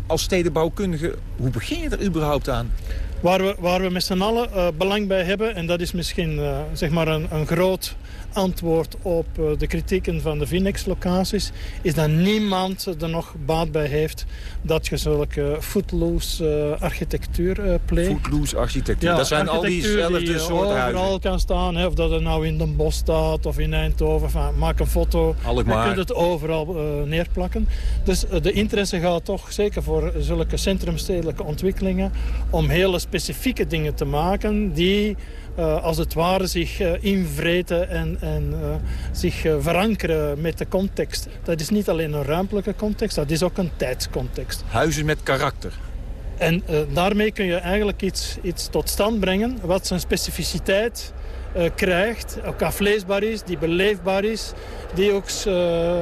als stedenbouwkundige, hoe begin je er überhaupt aan? Waar we, waar we met z'n allen uh, belang bij hebben, en dat is misschien uh, zeg maar een, een groot antwoord op de kritieken van de Vinex-locaties... is dat niemand er nog baat bij heeft dat je zulke footloose uh, architectuur uh, pleegt. Footloose architectuur, ja, dat zijn al diezelfde die soort huizen. overal kan staan, hè, of dat het nou in Den Bosch staat of in Eindhoven. Maak een foto, je het overal uh, neerplakken. Dus de interesse gaat toch zeker voor zulke centrumstedelijke ontwikkelingen... om hele specifieke dingen te maken die... Uh, als het ware zich uh, invreten en, en uh, zich verankeren met de context. Dat is niet alleen een ruimtelijke context, dat is ook een tijdscontext. Huizen met karakter. En daarmee kun je eigenlijk iets, iets tot stand brengen wat zijn specificiteit krijgt, ook afleesbaar is, die beleefbaar is, die ook uh, uh,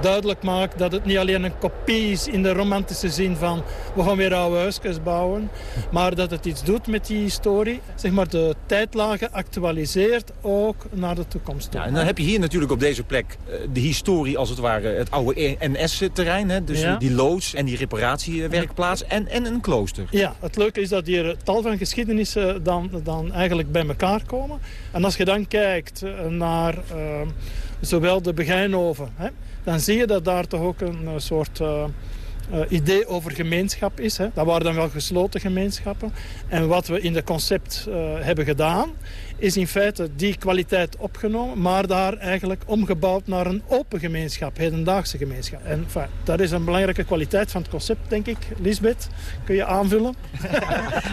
duidelijk maakt dat het niet alleen een kopie is in de romantische zin van we gaan weer oude huisjes bouwen, maar dat het iets doet met die historie. Zeg maar de tijdlagen actualiseert ook naar de toekomst toe. Ja, en dan heb je hier natuurlijk op deze plek de historie als het ware, het oude NS-terrein, dus ja. die loods en die reparatiewerkplaats en, en een klooster. Ja, het leuke is dat hier tal van geschiedenissen dan, dan eigenlijk bij elkaar komen. En als je dan kijkt naar uh, zowel de Begijnhoven, hè, dan zie je dat daar toch ook een soort uh, uh, idee over gemeenschap is. Hè. Dat waren dan wel gesloten gemeenschappen. En wat we in het concept hebben gedaan is in feite die kwaliteit opgenomen, maar daar eigenlijk omgebouwd naar een open gemeenschap, hedendaagse gemeenschap. En dat is een belangrijke kwaliteit van het concept, denk ik. Lisbeth, kun je aanvullen?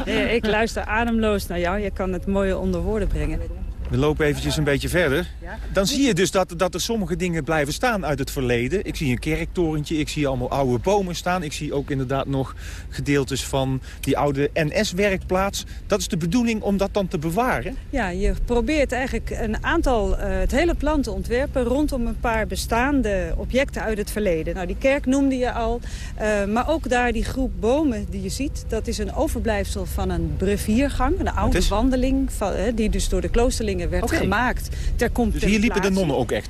ik luister ademloos naar jou. Je kan het mooie onder woorden brengen. We lopen eventjes een beetje verder. Dan zie je dus dat, dat er sommige dingen blijven staan uit het verleden. Ik zie een kerktorentje, ik zie allemaal oude bomen staan. Ik zie ook inderdaad nog gedeeltes van die oude NS-werkplaats. Dat is de bedoeling om dat dan te bewaren? Ja, je probeert eigenlijk een aantal, uh, het hele plan te ontwerpen... rondom een paar bestaande objecten uit het verleden. Nou, die kerk noemde je al. Uh, maar ook daar die groep bomen die je ziet... dat is een overblijfsel van een breviergang. Een oude wandeling van, uh, die dus door de werd okay. gemaakt. Ter dus hier liepen de nonnen ook echt?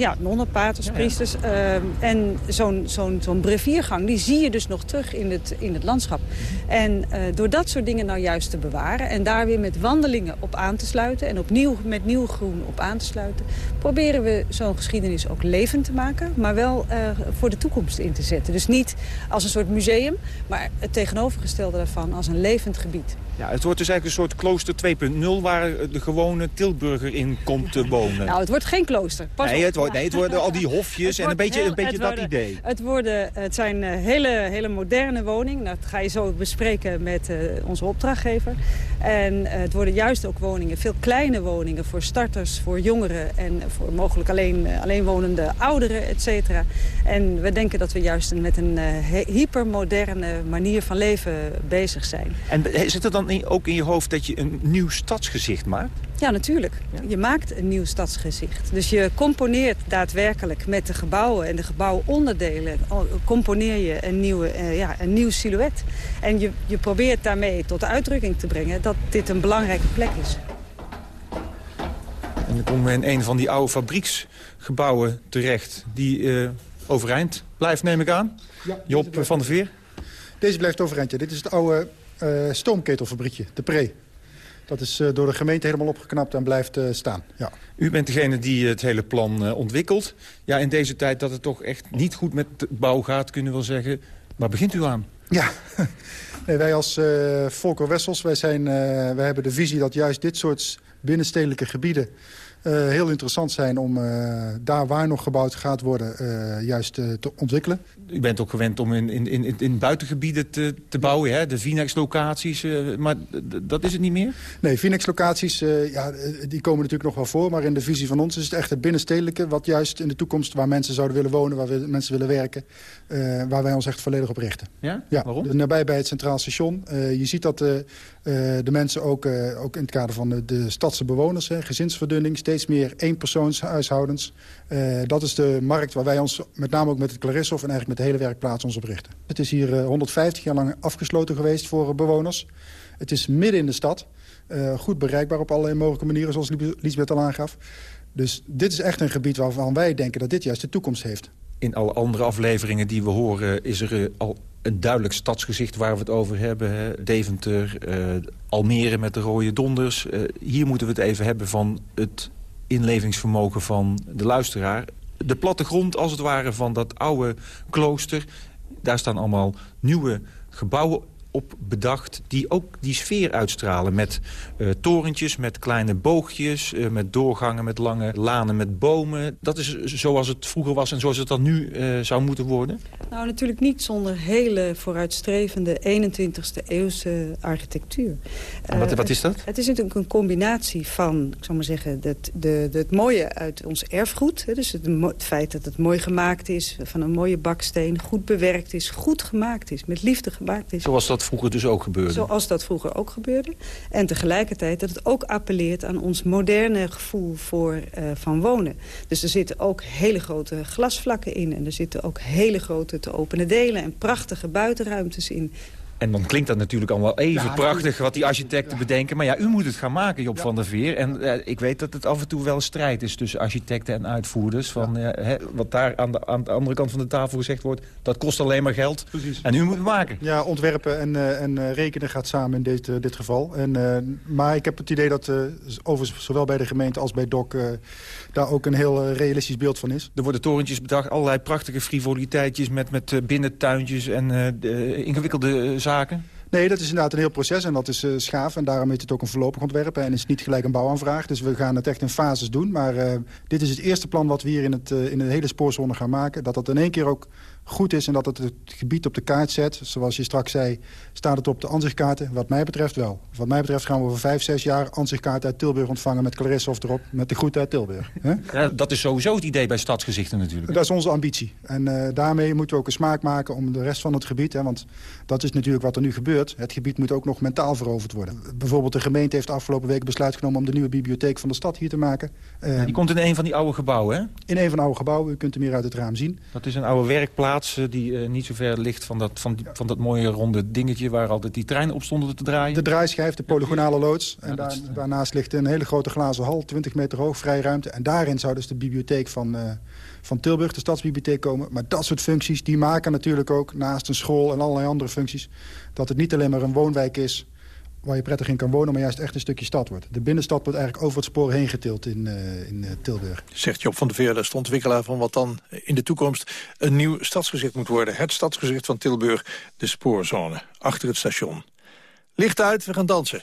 Ja, nonnen, paters, ja, ja. priesters. Uh, en zo'n zo'n zo'n breviergang, die zie je dus nog terug in het, in het landschap. En uh, door dat soort dingen nou juist te bewaren... en daar weer met wandelingen op aan te sluiten... en opnieuw met nieuw groen op aan te sluiten... proberen we zo'n geschiedenis ook levend te maken... maar wel uh, voor de toekomst in te zetten. Dus niet als een soort museum... maar het tegenovergestelde daarvan als een levend gebied. Ja, het wordt dus eigenlijk een soort klooster 2.0... waar de gewone Tilburger in komt te wonen. Nou, het wordt geen klooster. Pas nee, het wordt, nee, het worden al die hofjes en een beetje, een beetje dat worden, idee. Het, worden, het zijn hele, hele moderne woningen. Dat ga je zo bespreken met uh, onze opdrachtgever. En uh, het worden juist ook woningen, veel kleine woningen... voor starters, voor jongeren en voor mogelijk alleen, uh, alleenwonende ouderen, et cetera. En we denken dat we juist met een hypermoderne manier van leven bezig zijn. En zit er dan ook in je hoofd dat je een nieuw stadsgezicht maakt? Ja, natuurlijk. Ja. Je maakt een nieuw stadsgezicht. Dus je componeert daadwerkelijk met de gebouwen en de gebouwonderdelen... componeer je een, nieuwe, uh, ja, een nieuw silhouet. En je, je probeert daarmee tot de uitdrukking te brengen dat dit een belangrijke plek is. En dan komen we in een van die oude fabrieksgebouwen terecht... die uh, overeind blijft, neem ik aan. Ja, Job van der Veer. Deze blijft overeind, ja. Dit is het oude stoomketelfabriekje, de Pre. Dat is uh, door de gemeente helemaal opgeknapt en blijft uh, staan. Ja. U bent degene die het hele plan uh, ontwikkelt. Ja, in deze tijd dat het toch echt niet goed met de bouw gaat, kunnen we wel zeggen. Waar begint u aan? Ja, nee, wij als Volker Wessels, wij, zijn, wij hebben de visie dat juist dit soort binnenstedelijke gebieden... Uh, heel interessant zijn om uh, daar waar nog gebouwd gaat worden uh, juist te ontwikkelen. U bent ook gewend om in, in, in, in buitengebieden te, te bouwen, hè? de Vinex-locaties, maar dat is het niet meer? Nee, Vinex-locaties ja, die komen natuurlijk nog wel voor, maar in de visie van ons is het echt het binnenstedelijke... wat juist in de toekomst waar mensen zouden willen wonen, waar we, mensen willen werken... waar wij ons echt volledig op richten. Ja? ja Waarom? Nabij bij het Centraal Station. je ziet dat de mensen ook, ook in het kader van de, de stadse bewoners, hè, gezinsverdunning steeds meer eenpersoonshuishoudens. Uh, dat is de markt waar wij ons met name ook met het Clarissehof... en eigenlijk met de hele werkplaats ons op richten. Het is hier uh, 150 jaar lang afgesloten geweest voor bewoners. Het is midden in de stad. Goed bereikbaar op allerlei mogelijke manieren, zoals Lisbeth al aangaf. Dus dit is echt een gebied waarvan wij denken dat dit juist de toekomst heeft. In alle andere afleveringen die we horen is er al een duidelijk stadsgezicht waar we het over hebben. Deventer, Almere met de rode donders. hier moeten we het even hebben van het inlevingsvermogen van de luisteraar. De plattegrond, als het ware, van dat oude klooster... daar staan allemaal nieuwe gebouwen op bedacht die ook die sfeer uitstralen. Met uh, torentjes, met kleine boogjes, uh, met doorgangen, met lange lanen met bomen. Dat is zoals het vroeger was en zoals het dan nu uh, zou moeten worden? Nou, natuurlijk niet zonder hele vooruitstrevende 21ste eeuwse architectuur. Wat, wat, is dat? Het is natuurlijk een combinatie van, ik zou maar zeggen, het, de, de, het mooie uit ons erfgoed. Hè, dus het, het feit dat het mooi gemaakt is, van een mooie baksteen, goed bewerkt is, goed gemaakt is, met liefde gemaakt is. Zoals dat vroeger dus ook gebeurde. Zoals dat vroeger ook gebeurde. En tegelijkertijd dat het ook appelleert aan ons moderne gevoel voor, uh, van wonen. Dus er zitten ook hele grote glasvlakken in. En er zitten ook hele grote te openen delen en prachtige buitenruimtes in. En dan klinkt dat natuurlijk allemaal even Ja, prachtig wat die architecten bedenken. Maar ja, u moet het gaan maken, Job van der Veer. En eh, ik weet dat het af en toe wel een strijd is tussen architecten en uitvoerders. Van, eh, hè, wat daar aan de, aan de andere kant van de tafel gezegd wordt, dat kost alleen maar geld. Precies. En u moet het maken. Ja, ontwerpen en, eh, en eh, rekenen gaat samen in dit, dit geval. En, eh, maar ik heb het idee dat, eh, overigens, zowel bij de gemeente als bij DOC... eh, daar ook een heel realistisch beeld van is. Er worden torentjes bedacht, allerlei prachtige frivoliteitjes... met, met binnentuintjes en eh, de ingewikkelde eh, zaken. Nee, dat is inderdaad een heel proces en dat is eh, schaaf. En daarom heet het ook een voorlopig ontwerp en is niet gelijk een bouwaanvraag. Dus we gaan het echt in fases doen. Maar eh, dit is het eerste plan wat we hier in, het, eh, in de hele spoorzone gaan maken. Dat dat in één keer ook goed is en dat het het gebied op de kaart zet. Zoals je straks zei, staat het op de ansichtkaarten. Wat mij betreft wel. Wat mij betreft gaan we over vijf, zes jaar ansichtkaarten uit Tilburg ontvangen... met Clarisse of erop, met de groet uit Tilburg. Ja, dat is sowieso het idee bij Stadsgezichten natuurlijk. Dat is onze ambitie. En eh, daarmee moeten we ook een smaak maken om de rest van het gebied... Hè, want dat is natuurlijk wat er nu gebeurt. Het gebied moet ook nog mentaal veroverd worden. Bijvoorbeeld de gemeente heeft afgelopen week besluit genomen... om de nieuwe bibliotheek van de stad hier te maken. Die komt in een van die oude gebouwen, hè? in een van de oude gebouwen. U kunt hem hier uit het raam zien. Dat is een oude werkplaats die eh, niet zo ver ligt van dat, van, die- van dat mooie ronde dingetje... waar altijd die treinen op stonden te draaien. De draaischijf, de polygonale loods. En daar, daarnaast ligt een hele grote glazen hal, 20 meter hoog, vrij ruimte. En daarin zou dus de bibliotheek van, eh, van Tilburg, de stadsbibliotheek, komen. Maar dat soort functies, die maken natuurlijk ook, naast een school en allerlei andere functies... dat het niet alleen maar een woonwijk is waar je prettig in kan wonen... maar juist echt een stukje stad wordt. De binnenstad wordt eigenlijk over het spoor heen getild in, eh, in eh, Tilburg. Zegt Job van der Veer, dat de ontwikkelaar van wat dan in de toekomst een nieuw stadsgezicht moet worden. Het stadsgezicht van Tilburg, de spoorzone, achter het station. Licht uit, we gaan dansen.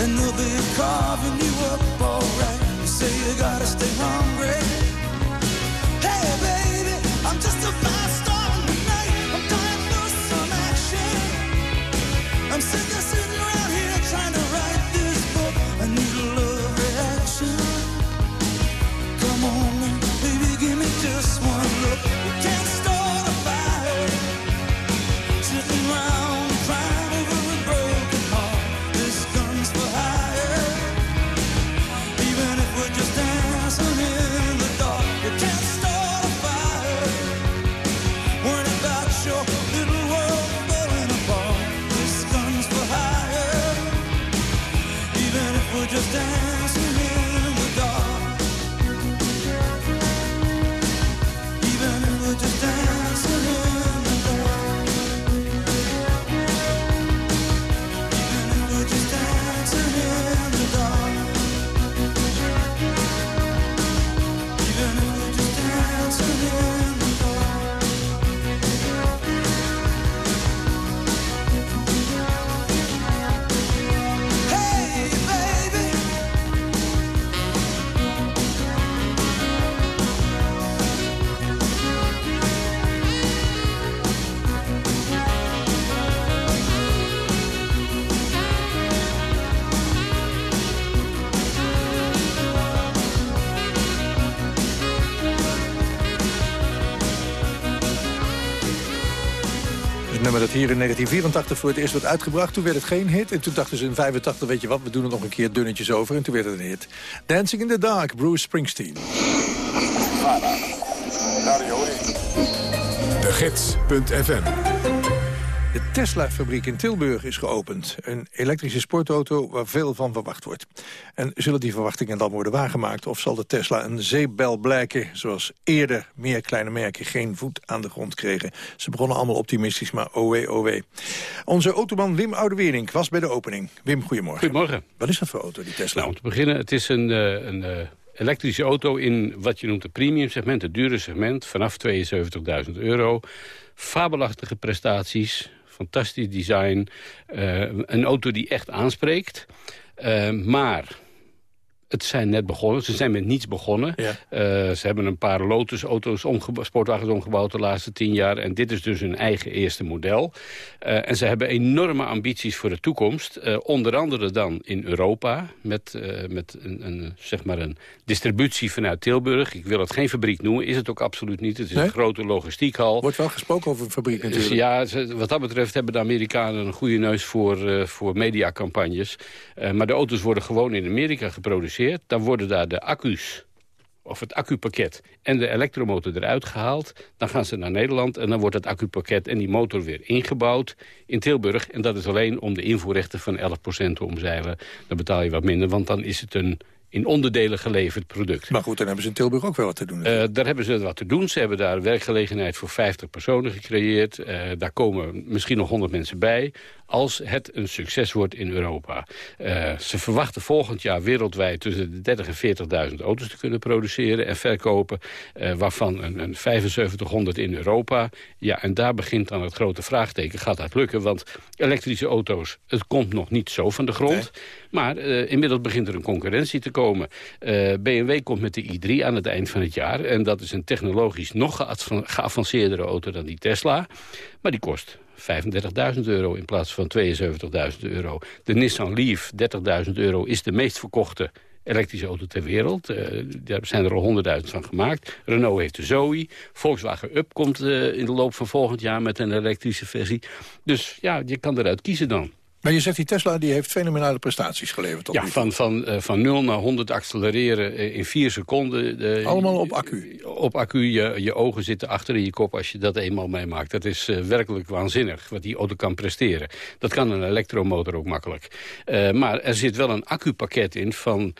and they'll be carving you up alright. You say you gotta stay hungry. Hier in 1984 voor het eerst werd uitgebracht. Toen werd het geen hit. En toen dachten ze in 85, weet je wat, we doen er nog een keer dunnetjes over. En toen werd het een hit. Dancing in the Dark, Bruce Springsteen. De Gids.fm De Tesla-fabriek in Tilburg is geopend. Een elektrische sportauto waar veel van verwacht wordt. En zullen die verwachtingen dan worden waargemaakt... of zal de Tesla een zeepbel blijken... zoals eerder meer kleine merken geen voet aan de grond kregen. Ze begonnen allemaal optimistisch, maar owe, owe. Onze automan Wim Oudewering was bij de opening. Wim, goedemorgen. Goedemorgen. Wat is dat voor auto, die Tesla? Nou, om te beginnen, het is een, eh, een eh, elektrische auto in wat je noemt het premium segment, het dure segment, vanaf 72.000 euro. Fabelachtige prestaties, fantastisch design. eh, een auto die echt aanspreekt. Eh, maar het zijn net begonnen. Ze zijn met niets begonnen. Eh, ze hebben een paar Lotus-auto's, omgeba- sportwagens omgebouwd de laatste tien jaar. En dit is dus hun eigen eerste model. Eh, en ze hebben enorme ambities voor de toekomst. Eh, onder andere dan in Europa. Met, met een, een, zeg maar een distributie vanuit Tilburg. Ik wil het geen fabriek noemen. Is het ook absoluut niet. Het is Nee? een grote logistiekhal. Wordt wel gesproken over een fabriek natuurlijk. ja, ze- wat dat betreft hebben de Amerikanen een goede neus voor, voor mediacampagnes. Maar de auto's worden gewoon in Amerika geproduceerd. Dan worden daar de accu's, of het accupakket en de elektromotor eruit gehaald. Dan gaan ze naar Nederland en dan wordt het accupakket en die motor weer ingebouwd in Tilburg. En dat is alleen om de invoerrechten van 11% te omzeilen. Dan betaal je wat minder, want dan is het een in onderdelen geleverd product. Maar goed, dan hebben ze in Tilburg ook wel wat te doen. Eh, daar hebben ze wat te doen. Ze hebben daar werkgelegenheid voor 50 personen gecreëerd. Eh, daar komen misschien nog 100 mensen bij. Als het een succes wordt in Europa. Eh, ze verwachten volgend jaar wereldwijd tussen de 30 en 40.000 auto's te kunnen produceren en verkopen. eh, waarvan een, een 7500 in Europa. Ja, en daar begint dan het grote vraagteken. Gaat dat lukken? Want elektrische auto's, het komt nog niet zo van de grond. Maar eh, inmiddels begint er een concurrentie te komen. BMW komt met de i3 aan het eind van het jaar. En dat is een technologisch nog geavanceerdere auto dan die Tesla. Maar die kost 35.000 euro in plaats van 72.000 euro. De Nissan Leaf, 30.000 euro, is de meest verkochte elektrische auto ter wereld. Eh, daar zijn er al 100.000 van gemaakt. Renault heeft de Zoe. Volkswagen Up komt eh, in de loop van volgend jaar met een elektrische versie. Dus ja, je kan eruit kiezen dan. Maar je zegt die Tesla die heeft fenomenale prestaties geleverd. tot Ja, nu van, van, eh, van 0 naar 100 accelereren eh, in 4 seconden. Eh, Allemaal op accu? Op accu, je, je ogen zitten achter in je kop als je dat eenmaal meemaakt. Dat is werkelijk waanzinnig wat die auto kan presteren. Dat kan een elektromotor ook makkelijk. Maar er zit wel een accupakket in van,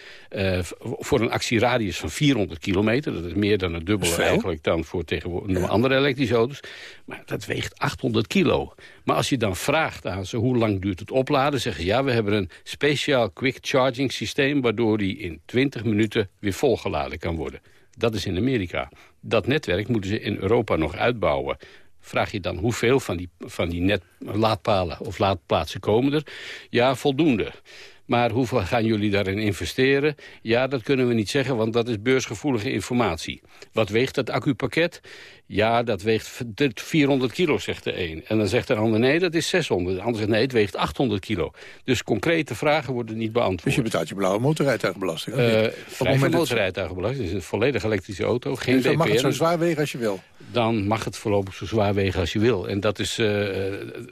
voor een actieradius van 400 kilometer. Dat is meer dan het dubbele eigenlijk dan voor tegenwoordig andere elektrische auto's. Maar dat weegt 800 kilo. Maar als je dan vraagt aan ze hoe lang duurt het opladen... zeggen ze ja, we hebben een speciaal quick charging systeem... waardoor die in 20 minuten weer volgeladen kan worden. Dat is in Amerika. Dat netwerk moeten ze in Europa nog uitbouwen. Vraag je dan hoeveel van die, van die net laadpalen of laadplaatsen komen er? Ja, voldoende. Maar hoeveel gaan jullie daarin investeren? Ja, dat kunnen we niet zeggen, want dat is beursgevoelige informatie. Wat weegt dat accupakket? Ja, dat weegt 400 kilo, zegt de een. En dan zegt de ander, nee, dat is 600. De ander zegt, nee, het weegt 800 kilo. Dus concrete vragen worden niet beantwoord. Dus je betaalt je blauwe motorrijtuigenbelasting. of Eh vrij dat- motorrijtuigenbelasting. Het is een volledig elektrische auto, geen Dus dan mag het zo zwaar wegen als je wil. Dan mag het voorlopig zo zwaar wegen als je wil. En dat, is, eh,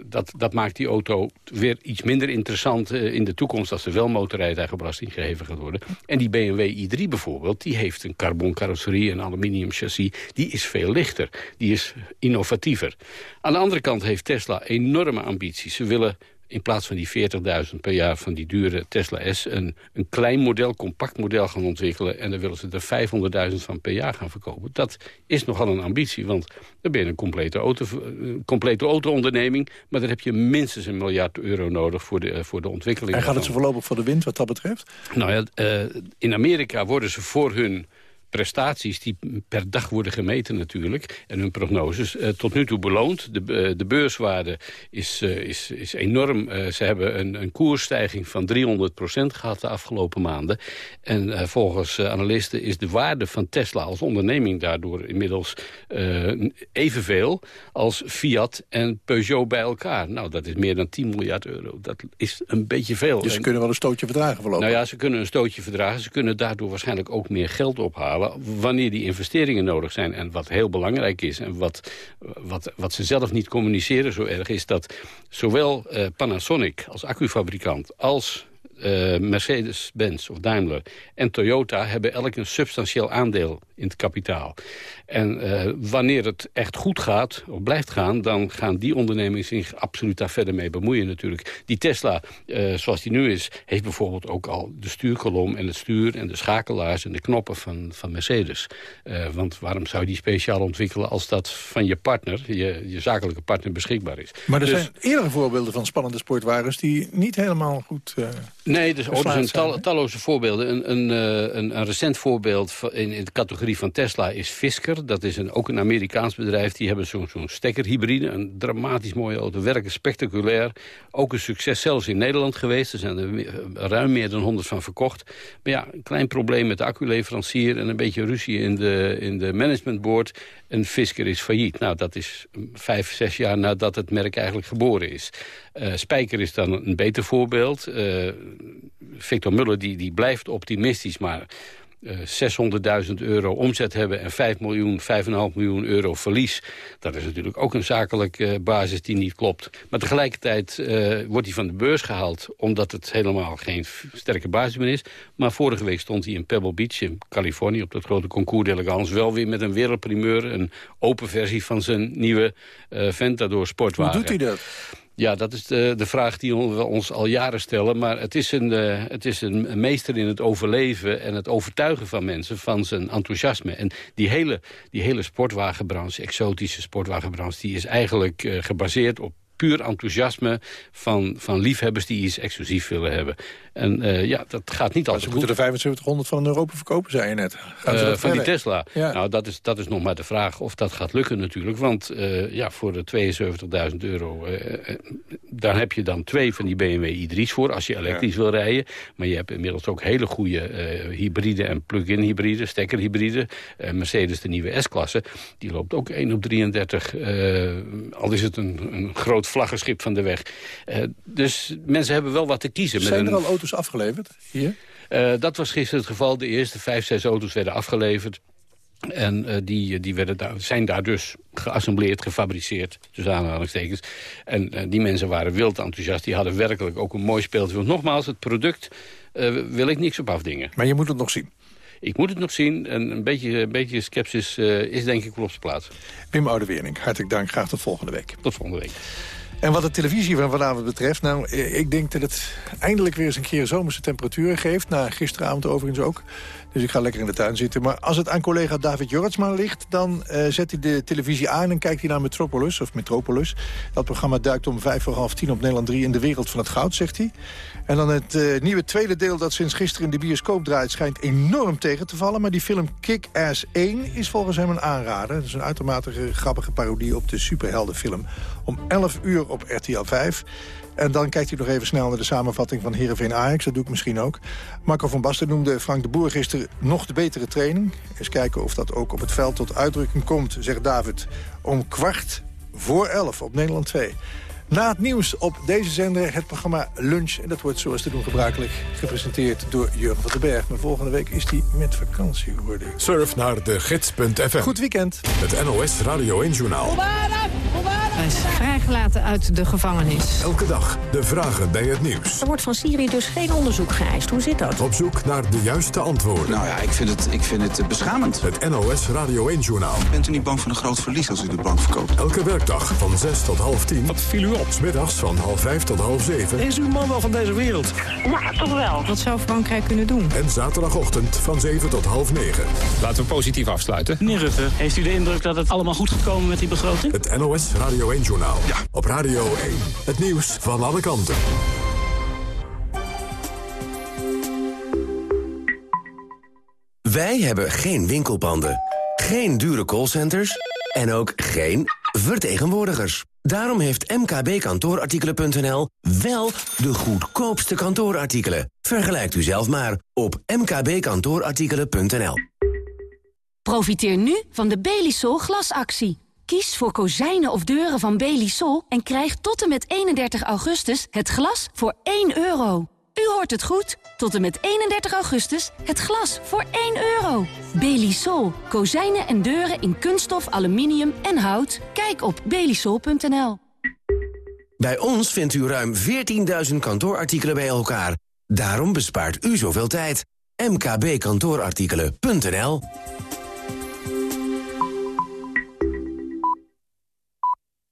dat, dat maakt die auto weer iets minder interessant eh, in de toekomst... als er wel motorrijtuigenbelasting geheven gaat worden. En die BMW i3 bijvoorbeeld, die heeft een carbon carrosserie... een aluminium chassis, die is veel lichter. Die is innovatiever. Aan de andere kant heeft Tesla enorme ambities. Ze willen in plaats van die 40.000 per jaar van die dure Tesla S... Een, een klein model, compact model gaan ontwikkelen... en dan willen ze er 500.000 van per jaar gaan verkopen. Dat is nogal een ambitie, want dan ben je een complete, auto, een complete auto-onderneming... maar dan heb je minstens een miljard euro nodig voor de, voor de ontwikkeling. En gaat het daarvan. voorlopig voor de wind wat dat betreft? Nou ja, eh, in Amerika worden ze voor hun prestaties die per dag worden gemeten natuurlijk... en hun prognoses, eh, tot nu toe beloond. De, eh, de beurswaarde is, eh, is, is enorm. Ze hebben een, een koersstijging van 300% gehad de afgelopen maanden. En volgens analisten is de waarde van Tesla als onderneming... daardoor inmiddels evenveel als Fiat en Peugeot bij elkaar. Nou, dat is meer dan 10 miljard euro. Dat is een beetje veel. Dus ze En- kunnen wel een stootje verdragen voorlopig. nou ja, ze kunnen een stootje verdragen. Ze kunnen daardoor waarschijnlijk ook meer geld ophalen. Wanneer die investeringen nodig zijn. En wat heel belangrijk is en wat, wat, wat ze zelf niet communiceren zo erg... is dat zowel uh, Panasonic als accufabrikant als uh, Mercedes-Benz of Daimler en Toyota hebben elk een substantieel aandeel in het kapitaal. En uh, wanneer het echt goed gaat, of blijft gaan... dan gaan die ondernemingen zich absoluut daar verder mee bemoeien natuurlijk. Die Tesla, uh, zoals die nu is, heeft bijvoorbeeld ook al de stuurkolom... en het stuur en de schakelaars en de knoppen van, van Mercedes. Want waarom zou je die speciaal ontwikkelen... als dat van je partner, je, je zakelijke partner, beschikbaar is? Maar er Dus- zijn eerdere voorbeelden van spannende sportwagens... die niet helemaal goed Nee, dus, oh, er geslaagd zijn tal- talloze voorbeelden. Een, een, eh, een, een recent voorbeeld in, in de categorie van Tesla is Fisker. Dat is een, ook een Amerikaans bedrijf. Die hebben zo'n zo'n stekkerhybride. Een dramatisch mooie auto. Werken spectaculair. Ook een succes zelfs in Nederland geweest. Er zijn er meer- ruim meer dan 100 van verkocht. Maar ja, een klein probleem met de acculeverancier... en een beetje ruzie in de, in de managementboard. En Fisker is failliet. Nou, dat is vijf, zes jaar nadat het merk eigenlijk geboren is. Eh, Spijker is dan een beter voorbeeld. Eh, Victor Muller die, die blijft optimistisch, maar eh, 600.000 euro omzet hebben... en 5 miljoen, 5,5 miljoen euro verlies... dat is natuurlijk ook een zakelijke eh, basis die niet klopt. Maar tegelijkertijd eh, wordt hij van de beurs gehaald... omdat het helemaal geen sterke basis meer is. Maar vorige week stond hij in Pebble Beach in Californië... op dat grote concours d'elegance... wel weer met een wereldprimeur, een open versie van zijn nieuwe eh Ventador Hoe sportwagen. doet hij dat? Ja, dat is de, de vraag die we ons al jaren stellen. Maar het is, een, eh, het is een meester in het overleven en het overtuigen van mensen van zijn enthousiasme. En die hele, die hele sportwagenbranche, exotische sportwagenbranche... die is eigenlijk eh, gebaseerd op puur enthousiasme van, van liefhebbers die iets exclusief willen hebben. En eh, ja, dat gaat niet Maar altijd ze goed. moeten er 7500 van Europa verkopen, zei je net. Gaan ze Eh, dat van die? Tesla. Ja. Nou, dat is, dat is nog maar de vraag of dat gaat lukken natuurlijk. Want eh, ja, voor de 72.000 euro, daar heb je dan twee van die BMW i3's voor... als je elektrisch wil rijden. Maar je hebt inmiddels ook hele goede hybride en plug-in hybride, stekkerhybride. Mercedes, de nieuwe S-klasse, die loopt ook 1 op 33. eh, al is het een, een groot vlaggenschip van de weg. Dus mensen hebben wel wat te kiezen. met Zijn er een- al auto's afgeleverd hier? eh, dat was gisteren het geval. De eerste vijf, zes auto's werden afgeleverd. En eh, die, die werden daar, zijn daar dus geassembleerd, gefabriceerd, tussen aanhalingstekens. En eh, die mensen waren wild enthousiast. Die hadden werkelijk ook een mooi speeltje. Want nogmaals, het product wil ik niks op afdingen. Maar je moet het nog zien. Ik moet het nog zien. En een beetje, een beetje sceptisch is denk ik wel op zijn plaats. Wim Oudewering, hartelijk dank. Graag tot volgende week. Tot volgende week. En wat de televisie van vanavond betreft... nou, eh, ik denk dat het eindelijk weer eens een keer zomerse temperaturen geeft. Na gisteravond overigens ook. Dus ik ga lekker in de tuin zitten. Maar als het aan collega David Jorritsma ligt... dan eh, zet hij de televisie aan en kijkt hij naar Metropolis. Of Metropolis. Dat programma duikt om vijf voor half tien op Nederland 3... in de wereld van het goud, zegt hij. En dan het eh, nieuwe tweede deel dat sinds gisteren in de bioscoop draait... schijnt enorm tegen te vallen. Maar die film Kick-Ass 1 is volgens hem een aanrader. Het is een uitermate grappige parodie op de superheldenfilm. Om 11 uur op RTL 5. En dan kijkt hij nog even snel naar de samenvatting van Heerenveen Ajax. Dat doe ik misschien ook. Marco van Basten noemde Frank de Boer gisteren nog de betere training. Eens kijken of dat ook op het veld tot uitdrukking komt, zegt David. Om kwart voor 11 op Nederland 2. Na het nieuws op deze zender het programma Lunch. En dat wordt zoals te doen gebruikelijk gepresenteerd door Jurgen van den Berg. Maar volgende week is hij met vakantie, hoorde ik. Surf naar de gids.fm. Goed weekend. Het NOS Radio 1 Journaal. Hij is vrijgelaten uit de gevangenis. Elke dag de vragen bij het nieuws. Er wordt van Syrië dus geen onderzoek geëist. Hoe zit dat? Op zoek naar de juiste antwoorden. Nou ja, ik vind het, ik vind het eh, beschamend. Het NOS Radio 1 Journaal. Bent u niet bang voor een groot verlies als u de bank verkoopt? Elke werkdag van 6 tot half 10. Wat viel u op? Smiddags van half 5 tot half 7. Is uw man wel van deze wereld? Ja, toch wel. Wat zou Frankrijk kunnen doen? En zaterdagochtend van 7 tot half 9. Laten we positief afsluiten. Meneer Rutte, heeft u de indruk dat het allemaal goed gaat komen met die begroting? Het NOS Radio 1 Journaal. Ja. Op Radio 1. Het nieuws van alle kanten. Wij hebben geen winkelpanden, geen dure callcenters en ook geen vertegenwoordigers. Daarom heeft mkbkantoorartikelen.nl wel de goedkoopste kantoorartikelen. Vergelijkt u zelf maar op mkbkantoorartikelen.nl. Profiteer nu van de Belisol glasactie. Kies voor kozijnen of deuren van Belisol en krijg tot en met 31 augustus het glas voor 1 euro. U hoort het goed. Tot en met 31 augustus het glas voor 1 euro. Belisol. Kozijnen en deuren in kunststof, aluminium en hout. Kijk op belisol.nl. Bij ons vindt u ruim 14.000 kantoorartikelen bij elkaar. Daarom bespaart u zoveel tijd. mkbkantoorartikelen.nl